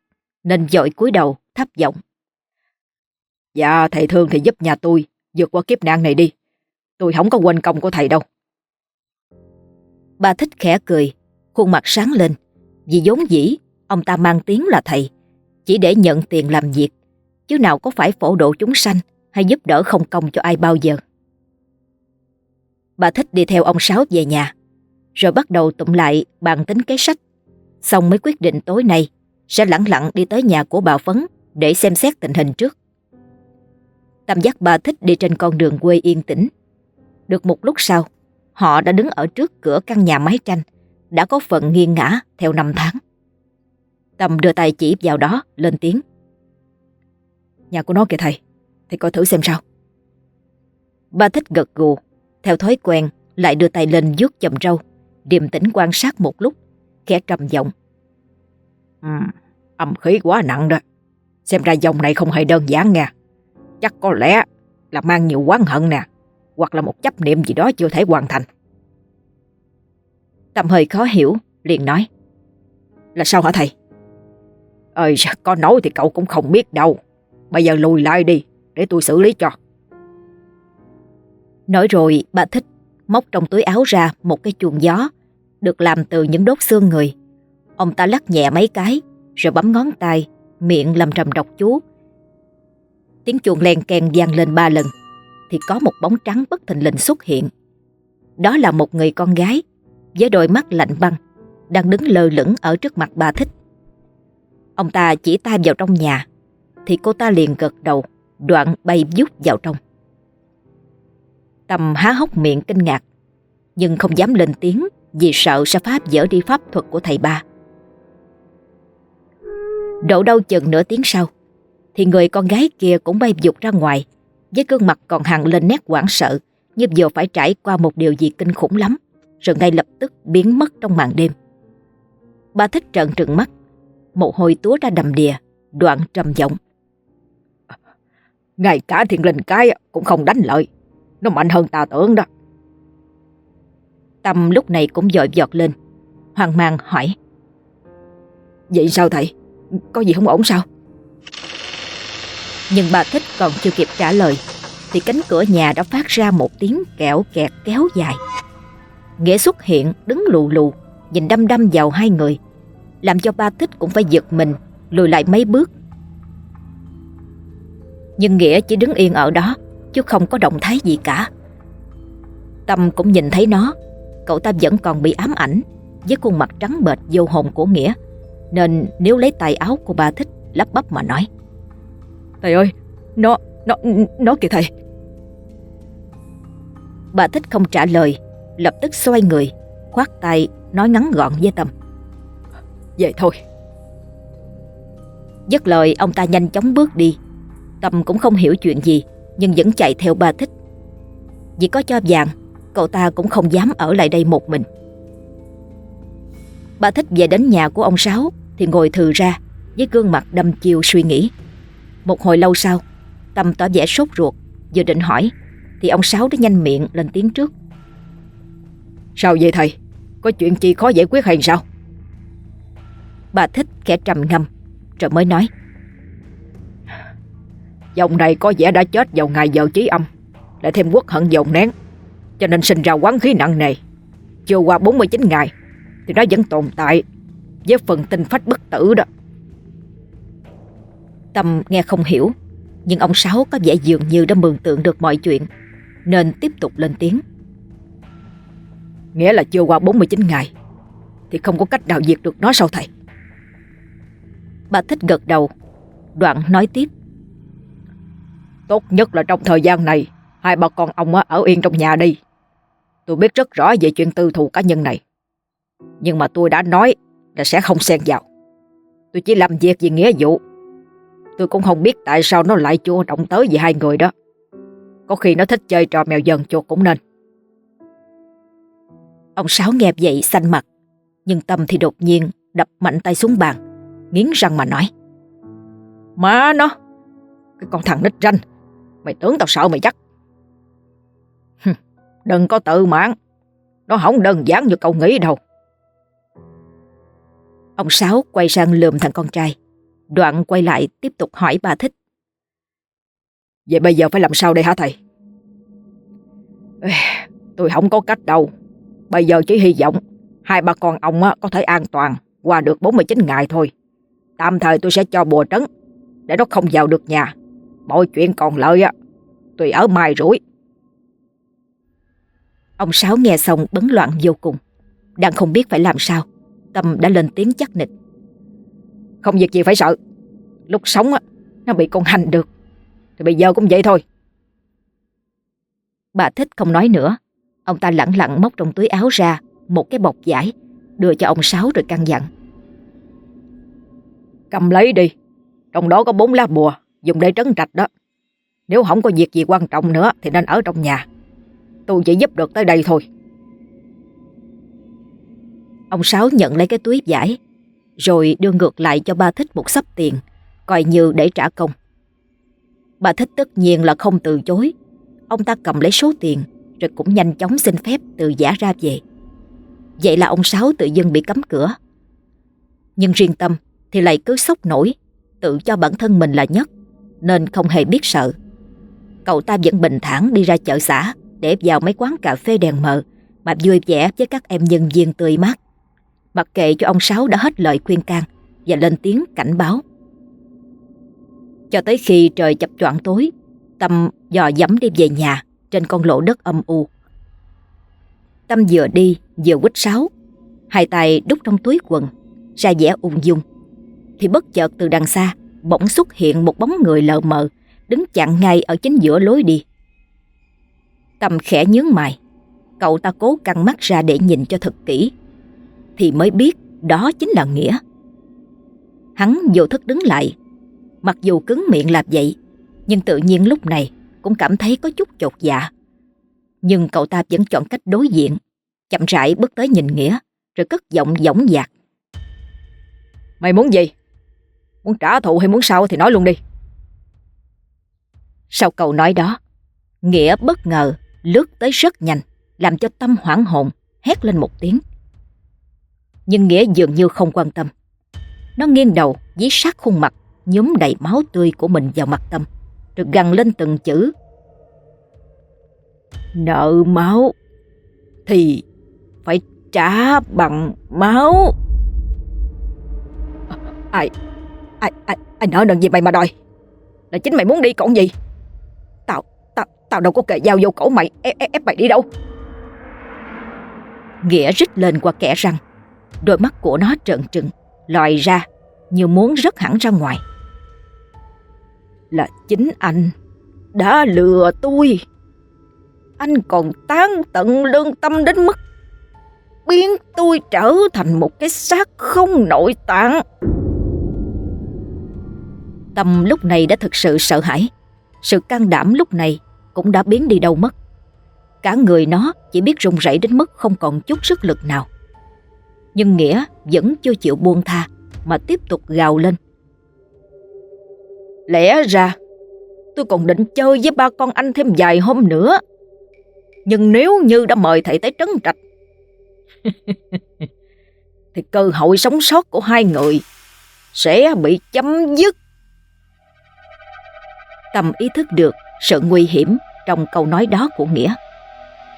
nên dội cúi đầu thấp giọng. Dạ thầy thương thì giúp nhà tôi vượt qua kiếp nạn này đi. Tôi không có quên công của thầy đâu. Bà thích khẽ cười, khuôn mặt sáng lên. Vì vốn dĩ, ông ta mang tiếng là thầy, chỉ để nhận tiền làm việc, chứ nào có phải phổ độ chúng sanh hay giúp đỡ không công cho ai bao giờ. Bà thích đi theo ông Sáu về nhà, rồi bắt đầu tụng lại bàn tính kế sách. Xong mới quyết định tối nay sẽ lẳng lặng đi tới nhà của bà Phấn để xem xét tình hình trước. Tâm dắt bà thích đi trên con đường quê yên tĩnh. Được một lúc sau, họ đã đứng ở trước cửa căn nhà mái tranh, đã có phần nghiêng ngã theo năm tháng. Tâm đưa tay chỉ vào đó, lên tiếng. Nhà của nó kìa thầy, thầy coi thử xem sao. Ba thích gật gù, theo thói quen lại đưa tay lên vuốt chầm râu, điềm tĩnh quan sát một lúc, khẽ trầm giọng. Ừ, âm khí quá nặng đó. Xem ra dòng này không hề đơn giản nha. Chắc có lẽ là mang nhiều oán hận nè, hoặc là một chấp niệm gì đó chưa thể hoàn thành. Tâm hơi khó hiểu, liền nói. Là sao hả thầy? Ơi, có nói thì cậu cũng không biết đâu. Bây giờ lùi lại đi, để tôi xử lý cho. Nói rồi, bà thích móc trong túi áo ra một cái chuồng gió, được làm từ những đốt xương người. Ông ta lắc nhẹ mấy cái, rồi bấm ngón tay, miệng làm trầm đọc chú. Tiếng chuồng len keng vang lên ba lần, thì có một bóng trắng bất thình lình xuất hiện. Đó là một người con gái, với đôi mắt lạnh băng, đang đứng lơ lửng ở trước mặt bà thích. Ông ta chỉ tay vào trong nhà, thì cô ta liền gật đầu, đoạn bay vút vào trong. Tâm há hốc miệng kinh ngạc, nhưng không dám lên tiếng vì sợ sẽ pháp dở đi pháp thuật của thầy ba. Đổ đâu chừng nửa tiếng sau, thì người con gái kia cũng bay vụt ra ngoài, với gương mặt còn hằn lên nét hoảng sợ, như vừa phải trải qua một điều gì kinh khủng lắm, rồi ngay lập tức biến mất trong màn đêm. Ba thích trợn trừng mắt, một hồi túa ra đầm đìa, đoạn trầm giọng. Ngay cả thiền linh cái cũng không đánh lợi, nó mạnh hơn ta tưởng đó. Tâm lúc này cũng dội giọt lên, hoang mang hỏi. Vậy sao thầy? Có gì không ổn sao? Nhưng bà thích còn chưa kịp trả lời Thì cánh cửa nhà đã phát ra một tiếng kẹo kẹt kéo dài Nghĩa xuất hiện đứng lù lù Nhìn đăm đăm vào hai người Làm cho ba thích cũng phải giật mình Lùi lại mấy bước Nhưng Nghĩa chỉ đứng yên ở đó Chứ không có động thái gì cả Tâm cũng nhìn thấy nó Cậu ta vẫn còn bị ám ảnh Với khuôn mặt trắng bệch vô hồn của Nghĩa Nên nếu lấy tay áo của bà thích Lắp bắp mà nói Thầy ơi, nó, nó, nó kìa thầy. Bà thích không trả lời, lập tức xoay người, khoát tay, nói ngắn gọn với Tâm. Vậy thôi. Dứt lời ông ta nhanh chóng bước đi. Tâm cũng không hiểu chuyện gì, nhưng vẫn chạy theo bà thích. Vì có cho vàng, cậu ta cũng không dám ở lại đây một mình. Bà thích về đến nhà của ông Sáu thì ngồi thừ ra với gương mặt đâm chiêu suy nghĩ. Một hồi lâu sau Tâm tỏ vẻ sốt ruột Vừa định hỏi Thì ông Sáu đã nhanh miệng lên tiếng trước Sao vậy thầy Có chuyện gì khó giải quyết hay sao Bà thích kẻ trầm ngâm. Rồi mới nói. Dòng này có vẻ đã chết vào ngày giờ chí âm. Lại thêm quốc hận dòng nén. Cho nên sinh ra quán khí nặng nề. Chưa qua 49 ngày, Thì nó vẫn tồn tại Với phần tinh phách bất tử đó. Tâm nghe không hiểu, Nhưng ông Sáu có vẻ dường như đã mường tượng được mọi chuyện, Nên tiếp tục lên tiếng. Nghĩa là chưa qua 49 ngày, Thì không có cách nào diệt được nó sao thầy? Bà thích gật đầu. Đoạn nói tiếp. Tốt nhất là trong thời gian này, Hai bà con ông ở yên trong nhà đi. Tôi biết rất rõ về chuyện tư thù cá nhân này. Nhưng mà tôi đã nói Là sẽ không xen vào. Tôi chỉ làm việc vì nghĩa vụ. Tôi cũng không biết tại sao nó lại chua động tới về hai người đó. Có khi nó thích chơi trò mèo dần chuột cũng nên. Ông Sáu nghe vậy xanh mặt, Nhưng Tâm thì đột nhiên đập mạnh tay xuống bàn. Nghiến răng mà nói. Má nó Cái con thằng nít ranh Mày tưởng tao sợ mày chắc. Đừng có tự mãn Nó không đơn giản như cậu nghĩ đâu. Ông Sáu quay sang lườm thằng con trai Đoạn quay lại tiếp tục hỏi bà Thích. Vậy bây giờ phải làm sao đây hả thầy? Ê, Tôi không có cách đâu. Bây giờ chỉ hy vọng Hai ba con ông có thể an toàn Qua được 49 ngày thôi. Tạm thời tôi sẽ cho bùa trấn, Để nó không vào được nhà. Mọi chuyện còn lợi á, Tùy ở mai rủi. Ông Sáu nghe xong bấn loạn vô cùng, Đang không biết phải làm sao. Tâm đã lên tiếng chắc nịch. Không việc gì phải sợ. Lúc sống á, Nó bị con hành được, Thì bây giờ cũng vậy thôi. Bà thích không nói nữa. Ông ta lặng lặng móc trong túi áo ra Một cái bọc giải Đưa cho ông Sáu rồi căn dặn. Cầm lấy đi. Trong đó có bốn lá bùa, Dùng để trấn trạch đó. Nếu không có việc gì quan trọng nữa Thì nên ở trong nhà. Tôi chỉ giúp được tới đây thôi. Ông Sáu nhận lấy cái túi giải Rồi đưa ngược lại cho ba thích một sắp tiền, Coi như để trả công. Bà thích tất nhiên là không từ chối. Ông ta cầm lấy số tiền, Rồi cũng nhanh chóng xin phép từ giả ra về. Vậy là ông Sáu tự dưng bị cấm cửa. Nhưng riêng Tâm thì lại cứ sốc nổi. Tự cho bản thân mình là nhất, Nên không hề biết sợ. Cậu ta vẫn bình thản đi ra chợ xã, Để vào mấy quán cà phê đèn mờ, Mà vui vẻ với các em nhân viên tươi mát. Mặc kệ cho ông Sáu đã hết lời khuyên can Và lên tiếng cảnh báo. Cho tới khi trời chập choạng tối, Tâm dò dẫm đi về nhà Trên con lộ đất âm u. Tâm vừa đi vừa quýt sáo Hai tay đút trong túi quần, Ra vẻ ung dung. Thì bất chợt từ đằng xa, Bỗng xuất hiện một bóng người lờ mờ, Đứng chặn ngay ở chính giữa lối đi. Tầm khẽ nhướng mày, Cậu ta cố căng mắt ra để nhìn cho thật kỹ, Thì mới biết đó chính là Nghĩa. Hắn vô thức đứng lại, Mặc dù cứng miệng làm vậy, Nhưng tự nhiên lúc này Cũng cảm thấy có chút chột dạ. Nhưng cậu ta vẫn chọn cách đối diện, Chậm rãi bước tới nhìn Nghĩa, Rồi cất giọng dõng dạc. Mày muốn gì? Muốn trả thù hay muốn sao thì nói luôn đi. Sau câu nói đó, Nghĩa bất ngờ lướt tới rất nhanh, Làm cho Tâm hoảng hồn, Hét lên một tiếng. Nhưng Nghĩa dường như không quan tâm. Nó nghiêng đầu, dí sát khuôn mặt Nhúm đầy máu tươi của mình vào mặt Tâm, Rồi gằn lên từng chữ. Nợ máu, Thì phải trả bằng máu. Ai? À, à, Anh nợ nần gì mày mà đòi. Là chính mày muốn đi còn gì? Tao, tao, tao đâu có kề dao vô cổ mày ép, ép, ép mày đi đâu. Nghĩa rít lên qua kẻ răng. Đôi mắt của nó trợn trừng Lòi ra Như muốn rớt hẳn ra ngoài. Là chính anh Đã lừa tôi. Anh còn tán tận lương tâm đến mức Biến tôi trở thành một cái xác không nội tạng. Tâm lúc này đã thực sự sợ hãi. Sự can đảm lúc này Cũng đã biến đi đâu mất. Cả người nó chỉ biết run rẩy đến mức Không còn chút sức lực nào. Nhưng Nghĩa vẫn chưa chịu buông tha Mà tiếp tục gào lên. Lẽ ra Tôi còn định chơi với ba con anh thêm vài hôm nữa. Nhưng nếu như đã mời thầy tới trấn trạch Thì cơ hội sống sót của hai người Sẽ bị chấm dứt. Tâm ý thức được sự nguy hiểm trong câu nói đó của Nghĩa.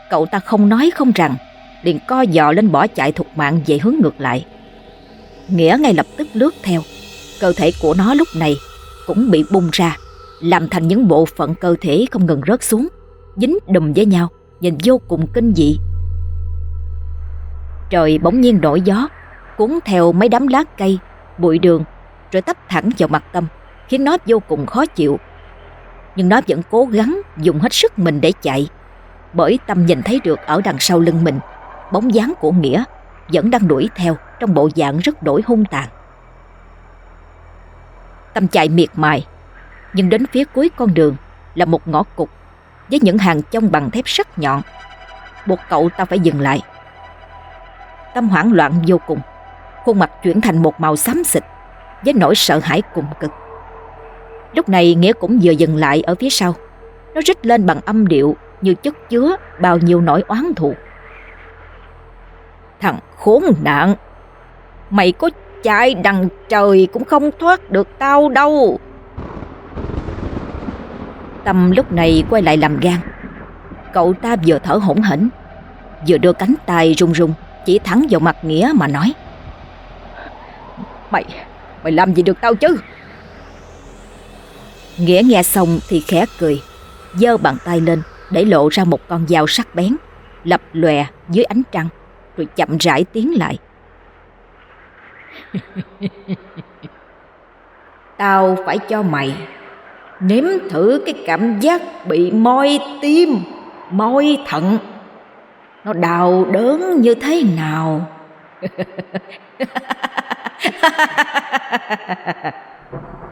Cậu ta không nói không rằng, liền co giò lên bỏ chạy thục mạng về hướng ngược lại. Nghĩa ngay lập tức lướt theo, cơ thể của nó lúc này cũng bị bung ra, làm thành những bộ phận cơ thể không ngừng rớt xuống, dính đùm với nhau, nhìn vô cùng kinh dị. Trời bỗng nhiên nổi gió, cuốn theo mấy đám lá cây, bụi đường, rồi tấp thẳng vào mặt Tâm, khiến nó vô cùng khó chịu. Nhưng nó vẫn cố gắng dùng hết sức mình để chạy, bởi Tâm nhìn thấy được ở đằng sau lưng mình, bóng dáng của Nghĩa vẫn đang đuổi theo trong bộ dạng rất đổi hung tàn. Tâm chạy miệt mài, nhưng đến phía cuối con đường là một ngõ cụt với những hàng trông bằng thép sắc nhọn. Buộc cậu ta phải dừng lại. Tâm hoảng loạn vô cùng, khuôn mặt chuyển thành một màu xám xịt với nỗi sợ hãi cùng cực. Lúc này Nghĩa cũng vừa dừng lại ở phía sau. Nó rít lên bằng âm điệu như chất chứa bao nhiêu nỗi oán thù. Thằng khốn nạn, mày có chạy đằng trời cũng không thoát được tao đâu. Tâm lúc này quay lại làm gan. Cậu ta vừa thở hổn hển, vừa đưa cánh tay run run chỉ thẳng vào mặt Nghĩa mà nói. Mày, mày làm gì được tao chứ? Nghĩa nghe xong thì khẽ cười, giơ bàn tay lên để lộ ra một con dao sắc bén, lập lòe dưới ánh trăng, rồi chậm rãi tiến lại. tao phải cho mày nếm thử cái cảm giác bị moi tim, moi thận. Nó đau đớn như thế nào?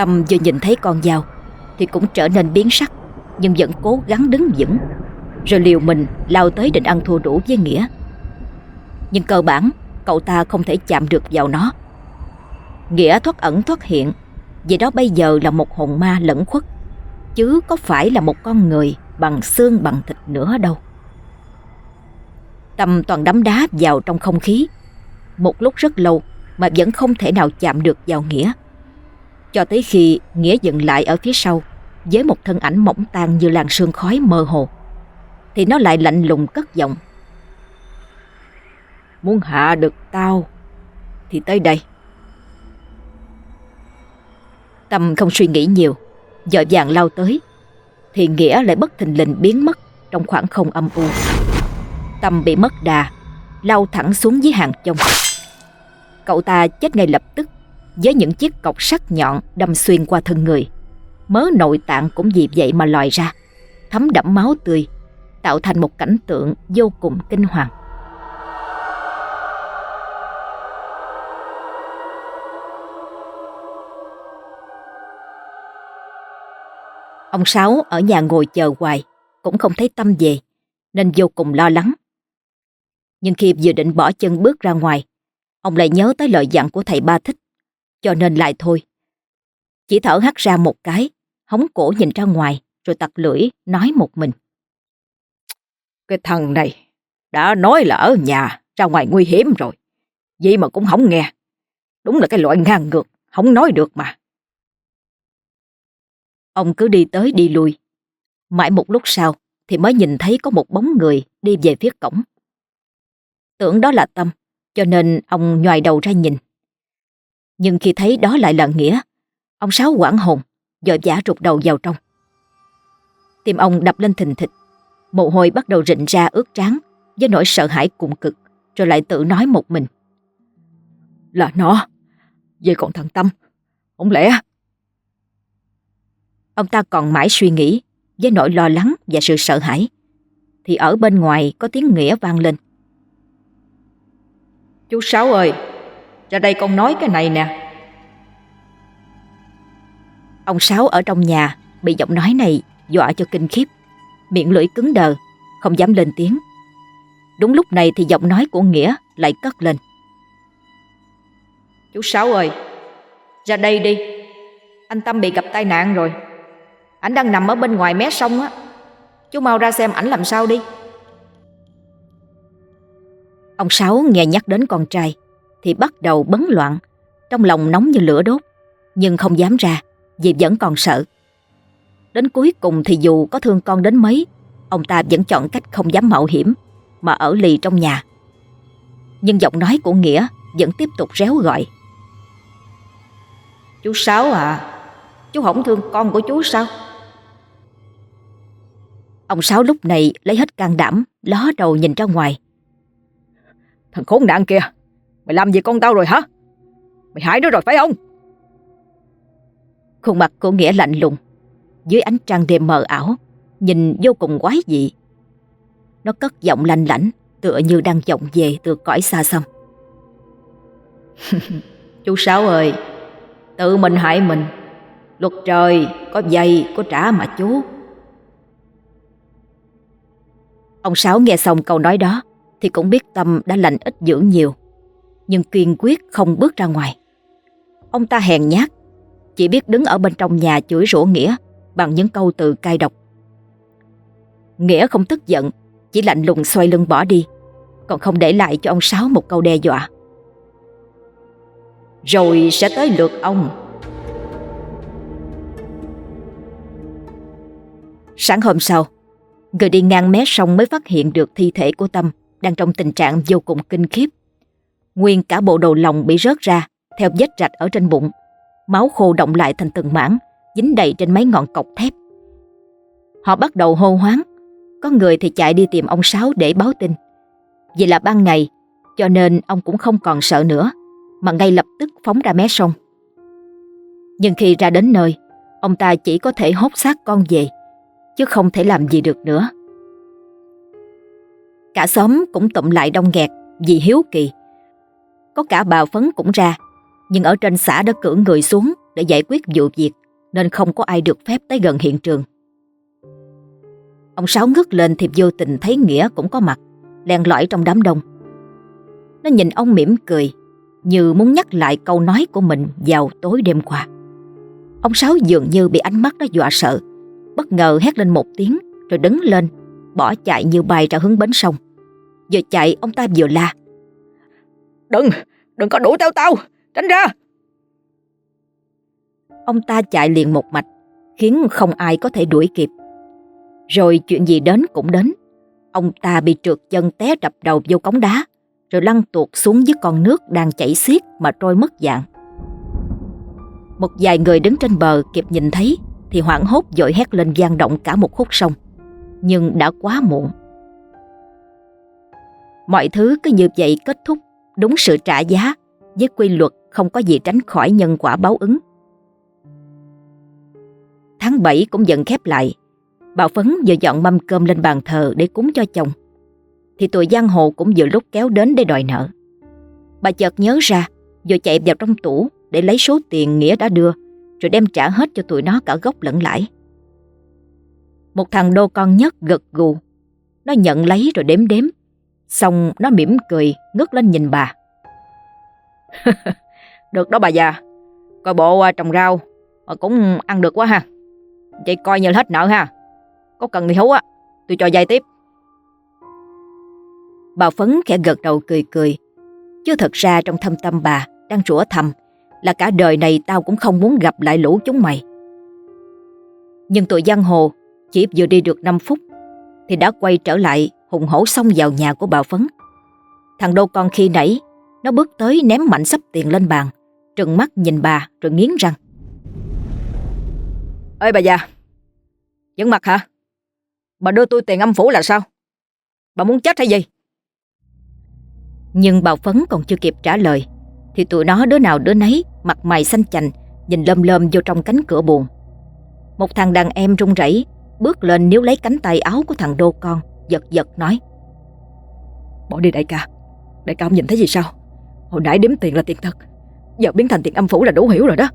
Tâm vừa nhìn thấy con dao thì cũng trở nên biến sắc, nhưng vẫn cố gắng đứng vững rồi liều mình lao tới định ăn thua đủ với Nghĩa. Nhưng cơ bản, cậu ta không thể chạm được vào nó. Nghĩa thoát ẩn thoát hiện, vì đó bây giờ là một hồn ma lẫn khuất, chứ có phải là một con người bằng xương bằng thịt nữa đâu. Tâm toàn đấm đá vào trong không khí một lúc rất lâu mà vẫn không thể nào chạm được vào Nghĩa. Cho tới khi Nghĩa dừng lại ở phía sau với một thân ảnh mỏng tan như làn sương khói mơ hồ thì nó lại lạnh lùng cất giọng. Muốn hạ được tao thì tới đây. Tâm không suy nghĩ nhiều, dội vàng lao tới thì Nghĩa lại bất thình lình biến mất trong khoảng không âm u. Tâm bị mất đà, lao thẳng xuống dưới hàng trông. Cậu ta chết ngay lập tức với những chiếc cọc sắc nhọn đâm xuyên qua thân người. Mớ nội tạng cũng vì vậy mà lòi ra, thấm đẫm máu tươi, tạo thành một cảnh tượng vô cùng kinh hoàng. Ông Sáu ở nhà ngồi chờ hoài, cũng không thấy tâm về, nên vô cùng lo lắng. Nhưng khi vừa định bỏ chân bước ra ngoài, ông lại nhớ tới lời dặn của thầy ba thích, cho nên lại thôi. Chỉ thở hắt ra một cái, hóng cổ nhìn ra ngoài, rồi tặc lưỡi, nói một mình. Cái thằng này, đã nói là ở nhà, ra ngoài nguy hiểm rồi. Vậy mà cũng không nghe. Đúng là cái loại ngang ngược, không nói được mà. Ông cứ đi tới đi lui. Mãi một lúc sau thì mới nhìn thấy có một bóng người đi về phía cổng. Tưởng đó là Tâm, cho nên ông nhòi đầu ra nhìn. Nhưng khi thấy đó lại là Nghĩa, ông Sáu quảng hồn, dội vã rụt đầu vào trong. Tim ông đập lên thình thịch, mồ hôi bắt đầu rịn ra ướt trán với nỗi sợ hãi cùng cực, rồi lại tự nói một mình. Là nó, vậy còn thằng Tâm, không lẽ... Ông ta còn mãi suy nghĩ với nỗi lo lắng và sự sợ hãi. Thì ở bên ngoài có tiếng Nghĩa vang lên. Chú Sáu ơi, ra đây con nói cái này nè. Ông Sáu ở trong nhà bị giọng nói này dọa cho kinh khiếp. Miệng lưỡi cứng đờ, không dám lên tiếng. Đúng lúc này thì giọng nói của Nghĩa lại cất lên. Chú Sáu ơi, ra đây đi. Anh Tâm bị gặp tai nạn rồi. Ảnh đang nằm ở bên ngoài mé sông á Chú mau ra xem ảnh làm sao đi Ông Sáu nghe nhắc đến con trai Thì bắt đầu bấn loạn. Trong lòng nóng như lửa đốt Nhưng không dám ra Vì vẫn còn sợ. Đến cuối cùng thì dù có thương con đến mấy Ông ta vẫn chọn cách không dám mạo hiểm Mà ở lì trong nhà. Nhưng giọng nói của Nghĩa Vẫn tiếp tục réo gọi. Chú Sáu à Chú không thương con của chú sao? Ông Sáu lúc này lấy hết can đảm, ló đầu nhìn ra ngoài, Thằng khốn nạn kia Mày làm gì con tao rồi hả? Mày hại nó rồi phải không? Khuôn mặt của Nghĩa lạnh lùng. Dưới ánh trăng đêm mờ ảo Nhìn vô cùng quái dị. Nó cất giọng lanh lảnh Tựa như đang vọng về từ cõi xa xăm. Chú Sáu ơi Tự mình hại mình. Luật trời có dày có trả mà chú. Ông Sáu nghe xong câu nói đó Thì cũng biết Tâm đã lành ít dưỡng nhiều nhưng kiên quyết không bước ra ngoài. Ông ta hèn nhát, Chỉ biết đứng ở bên trong nhà chửi rủa Nghĩa Bằng những câu từ cay độc. Nghĩa không tức giận, Chỉ lạnh lùng xoay lưng bỏ đi, Còn không để lại cho ông Sáu một câu đe dọa. Rồi sẽ tới lượt ông. Sáng hôm sau, Người đi ngang mé sông mới phát hiện được thi thể của Tâm Đang trong tình trạng vô cùng kinh khiếp. Nguyên cả bộ đầu lòng bị rớt ra, Theo vết rạch ở trên bụng. Máu khô động lại thành từng mảng, Dính đầy trên mấy ngọn cọc thép. Họ bắt đầu hô hoáng. Có người thì chạy đi tìm ông Sáu để báo tin. Vì là ban ngày, Cho nên ông cũng không còn sợ nữa, Mà ngay lập tức phóng ra mé sông. Nhưng khi ra đến nơi, Ông ta chỉ có thể hốt xác con về, chứ không thể làm gì được nữa. Cả xóm cũng tụm lại đông nghẹt vì hiếu kỳ. Có cả bà Phấn cũng ra, nhưng ở trên xã đã cử người xuống để giải quyết vụ việc nên không có ai được phép tới gần hiện trường. Ông Sáu ngước lên thì vô tình thấy Nghĩa cũng có mặt, len lỏi trong đám đông. Nó nhìn ông mỉm cười, như muốn nhắc lại câu nói của mình vào tối đêm qua. Ông Sáu dường như bị ánh mắt nó dọa sợ, bất ngờ hét lên một tiếng rồi đứng lên, bỏ chạy như bay ra hướng bến sông. Vừa chạy ông ta vừa la. Đừng, đừng có đuổi theo tao, tránh ra. Ông ta chạy liền một mạch, khiến không ai có thể đuổi kịp. Rồi chuyện gì đến cũng đến. Ông ta bị trượt chân té đập đầu vô cống đá, rồi lăn tuột xuống dưới con nước đang chảy xiết mà trôi mất dạng. Một vài người đứng trên bờ kịp nhìn thấy thì hoảng hốt dội hét lên gian động cả một khúc sông. Nhưng đã quá muộn. Mọi thứ cứ như vậy kết thúc đúng sự trả giá với quy luật không có gì tránh khỏi nhân quả báo ứng. Tháng 7 cũng dần khép lại. Bà Phấn vừa dọn mâm cơm lên bàn thờ để cúng cho chồng. Thì tụi giang hồ cũng vừa lúc kéo đến để đòi nợ. Bà chợt nhớ ra, vừa chạy vào trong tủ để lấy số tiền Nghĩa đã đưa rồi đem trả hết cho tụi nó cả gốc lẫn lãi. Một thằng đô con nhất gật gù. Nó nhận lấy rồi đếm đếm. Xong nó mỉm cười, ngước lên nhìn bà. được đó bà già. Coi bộ à, trồng rau mà cũng ăn được quá ha. Vậy coi như hết nợ ha. Có cần thì hú á, tôi cho dây tiếp. Bà Phấn khẽ gật đầu cười cười. Chứ thật ra trong thâm tâm bà đang rủa thầm là cả đời này tao cũng không muốn gặp lại lũ chúng mày. Nhưng tụi giang hồ chỉ vừa đi được 5 phút thì đã quay trở lại hùng hổ xông vào nhà của bà Phấn. Thằng đô con khi nãy nó bước tới ném mạnh sắp tiền lên bàn trừng mắt nhìn bà rồi nghiến răng. Ê bà già, vẫn mặt hả? Bà đưa tôi tiền âm phủ là sao? Bà muốn chết hay gì? Nhưng bà Phấn còn chưa kịp trả lời thì tụi nó đứa nào đứa nấy Mặt mày xanh chành Nhìn lơm lơm vô trong cánh cửa buồn Một thằng đàn em run rẩy Bước lên níu lấy cánh tay áo của thằng đô con Giật giật nói Bỏ đi đại ca Đại ca không nhìn thấy gì sao Hồi nãy đếm tiền là tiền thật, Giờ biến thành tiền âm phủ là đủ hiểu rồi đó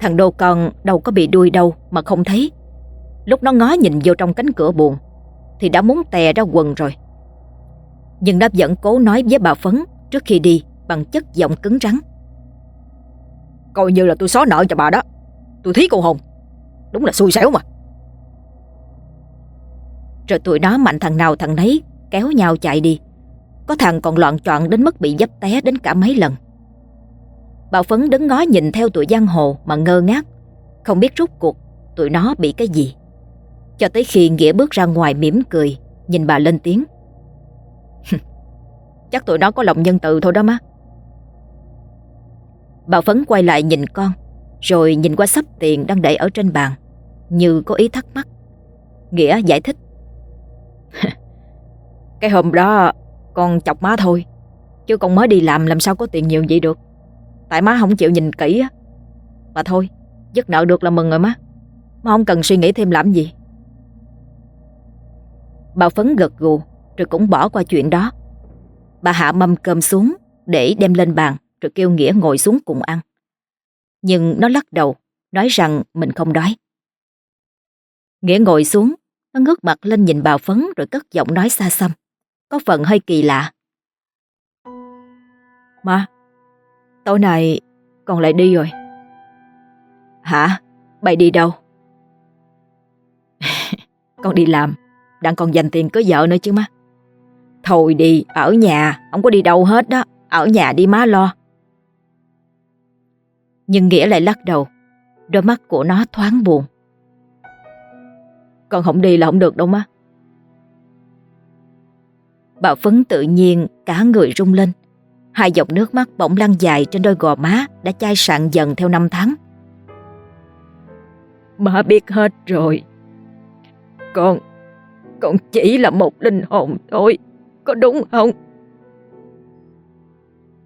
Thằng đô con đâu có bị đuôi đâu Mà không thấy Lúc nó ngó nhìn vô trong cánh cửa buồn, Thì đã muốn tè ra quần rồi Nhưng nó vẫn cố nói với bà Phấn trước khi đi bằng chất giọng cứng rắn. Coi như là tôi xóa nợ cho bà đó. Tôi thí cô hồn. Đúng là xui xẻo mà. Rồi tụi nó mạnh thằng nào thằng nấy, kéo nhau chạy đi. Có thằng còn loạn choạng đến mức bị dấp té đến cả mấy lần. Bà Phấn đứng ngó nhìn theo tụi giang hồ mà ngơ ngác. Không biết rút cuộc tụi nó bị cái gì. Cho tới khi Nghĩa bước ra ngoài mỉm cười, Nhìn bà lên tiếng Chắc tụi nó có lòng nhân từ thôi đó má Bà Phấn quay lại nhìn con, Rồi nhìn qua sắp tiền đang để ở trên bàn, Như có ý thắc mắc Nghĩa giải thích Cái hôm đó, Con chọc má thôi, Chứ con mới đi làm làm sao có tiền nhiều vậy được. Tại má không chịu nhìn kỹ á. Mà thôi Dứt nợ được là mừng rồi má. Má không cần suy nghĩ thêm làm gì. Bà Phấn gật gù, Rồi cũng bỏ qua chuyện đó. Bà hạ mâm cơm xuống, Để đem lên bàn, Rồi kêu Nghĩa ngồi xuống cùng ăn. Nhưng nó lắc đầu, Nói rằng mình không đói. Nghĩa ngồi xuống nó ngước mặt lên nhìn bào Phấn Rồi cất giọng nói xa xăm. Có phần hơi kỳ lạ. Má Tối nay con lại đi rồi. Hả? Bày đi đâu? con đi làm. Đang còn dành tiền cưới vợ nữa chứ má. Thôi đi, ở nhà. Không có đi đâu hết đó. Ở nhà đi má lo. Nhưng Nghĩa lại lắc đầu. Đôi mắt của nó thoáng buồn. Con không đi là không được đâu má Bà Phấn tự nhiên cả người rung lên Hai dòng nước mắt bỗng lăn dài trên đôi gò má đã chai sạn dần theo năm tháng. Má biết hết rồi. Con, con chỉ là một linh hồn thôi, có đúng không?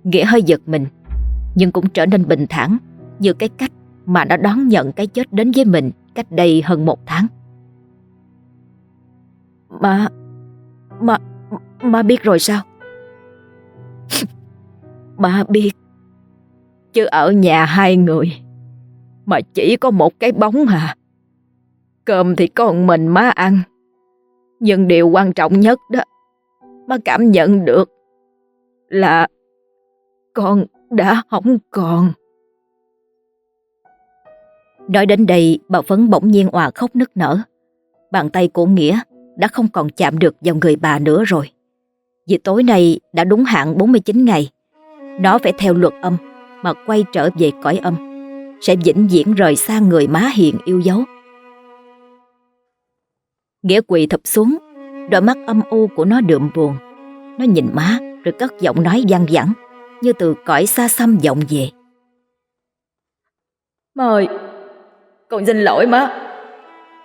Nghĩa hơi giật mình, nhưng cũng trở nên bình thản như cái cách mà nó đón nhận cái chết đến với mình cách đây hơn một tháng. Má, má, má biết rồi sao? Má biết. Chứ ở nhà hai người Mà chỉ có một cái bóng à Cơm thì con mình má ăn. Nhưng điều quan trọng nhất đó Má cảm nhận được Là Con đã không còn. Nói đến đây bà Phấn bỗng nhiên òa khóc nức nở. Bàn tay của Nghĩa đã không còn chạm được vào người bà nữa rồi Vì tối nay đã đúng hạn 49 ngày nó phải theo luật âm mà quay trở về cõi âm, sẽ vĩnh viễn rời xa người má hiền yêu dấu. Nghĩa quỳ thập xuống, đôi mắt âm u của nó đượm buồn. Nó nhìn má rồi cất giọng nói văng vẳng như từ cõi xa xăm vọng về. Má ơi, con xin lỗi má,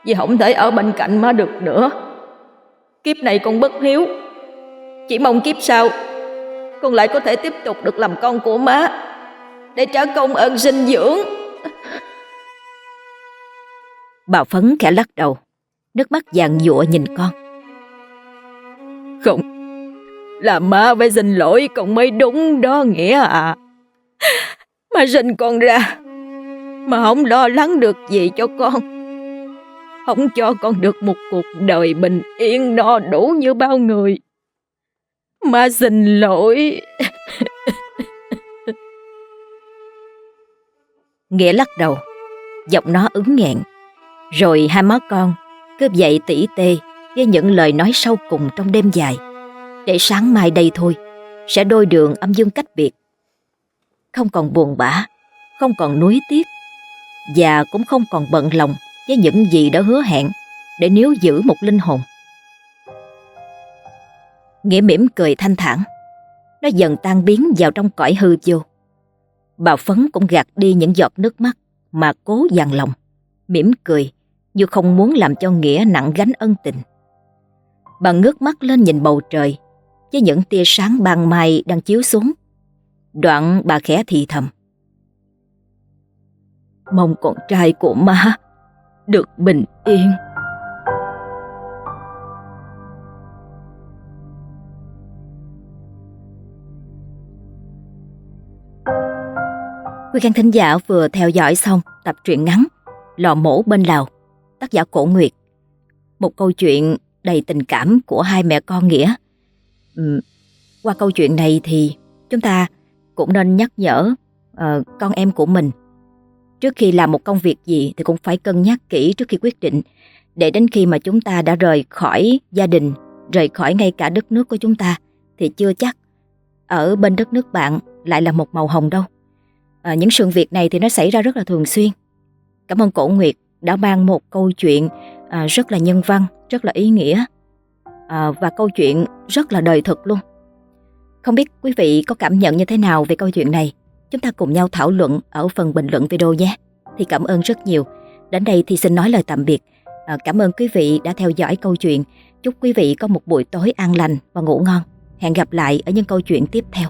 vì không thể ở bên cạnh má được nữa. Kiếp này con bất hiếu, chỉ mong kiếp sau con lại có thể tiếp tục được làm con của má để trả công ơn sinh dưỡng. Bà Phấn khẽ lắc đầu, nước mắt vàng dụa nhìn con. Không, là má phải xin lỗi con mới đúng đó Nghĩa à. Má sinh con ra, mà không lo lắng được gì cho con. Không cho con được một cuộc đời bình yên no đủ như bao người. mà xin lỗi. Nghĩa lắc đầu, giọng nó ứng nghẹn. Rồi hai má con cứ dậy tỉ tê với những lời nói sâu cùng trong đêm dài. Để sáng mai đây thôi, sẽ đôi đường âm dương cách biệt. Không còn buồn bã, không còn nuối tiếc, và cũng không còn bận lòng với những gì đã hứa hẹn để níu giữ một linh hồn. Nghĩa mỉm cười thanh thản. Nó dần tan biến vào trong cõi hư vô. Bà Phấn cũng gạt đi những giọt nước mắt mà cố dằn lòng, mỉm cười như không muốn làm cho Nghĩa nặng gánh ân tình. Bà ngước mắt lên nhìn bầu trời với những tia sáng ban mai đang chiếu xuống. Đoạn bà khẽ thì thầm. Mong con trai của má được bình yên. Quý khán thính giả vừa theo dõi xong tập truyện ngắn Lò mổ bên Lào, tác giả Cổ Nguyệt. Một câu chuyện đầy tình cảm của hai mẹ con Nghĩa. Ừ, qua câu chuyện này thì chúng ta cũng nên nhắc nhở uh, con em của mình. Trước khi làm một công việc gì thì cũng phải cân nhắc kỹ trước khi quyết định. Để đến khi mà chúng ta đã rời khỏi gia đình, rời khỏi ngay cả đất nước của chúng ta thì chưa chắc ở bên đất nước bạn lại là một màu hồng đâu à, những sự việc này thì nó xảy ra rất là thường xuyên. Cảm ơn Cổ Nguyệt đã mang một câu chuyện à, rất là nhân văn, rất là ý nghĩa à, và câu chuyện rất là đời thực luôn. Không biết quý vị có cảm nhận như thế nào về câu chuyện này? Chúng ta cùng nhau thảo luận ở phần bình luận video nhé. Thì cảm ơn rất nhiều. Đến đây thì xin nói lời tạm biệt. À, cảm ơn quý vị đã theo dõi câu chuyện. Chúc quý vị có một buổi tối an lành và ngủ ngon. Hẹn gặp lại ở những câu chuyện tiếp theo.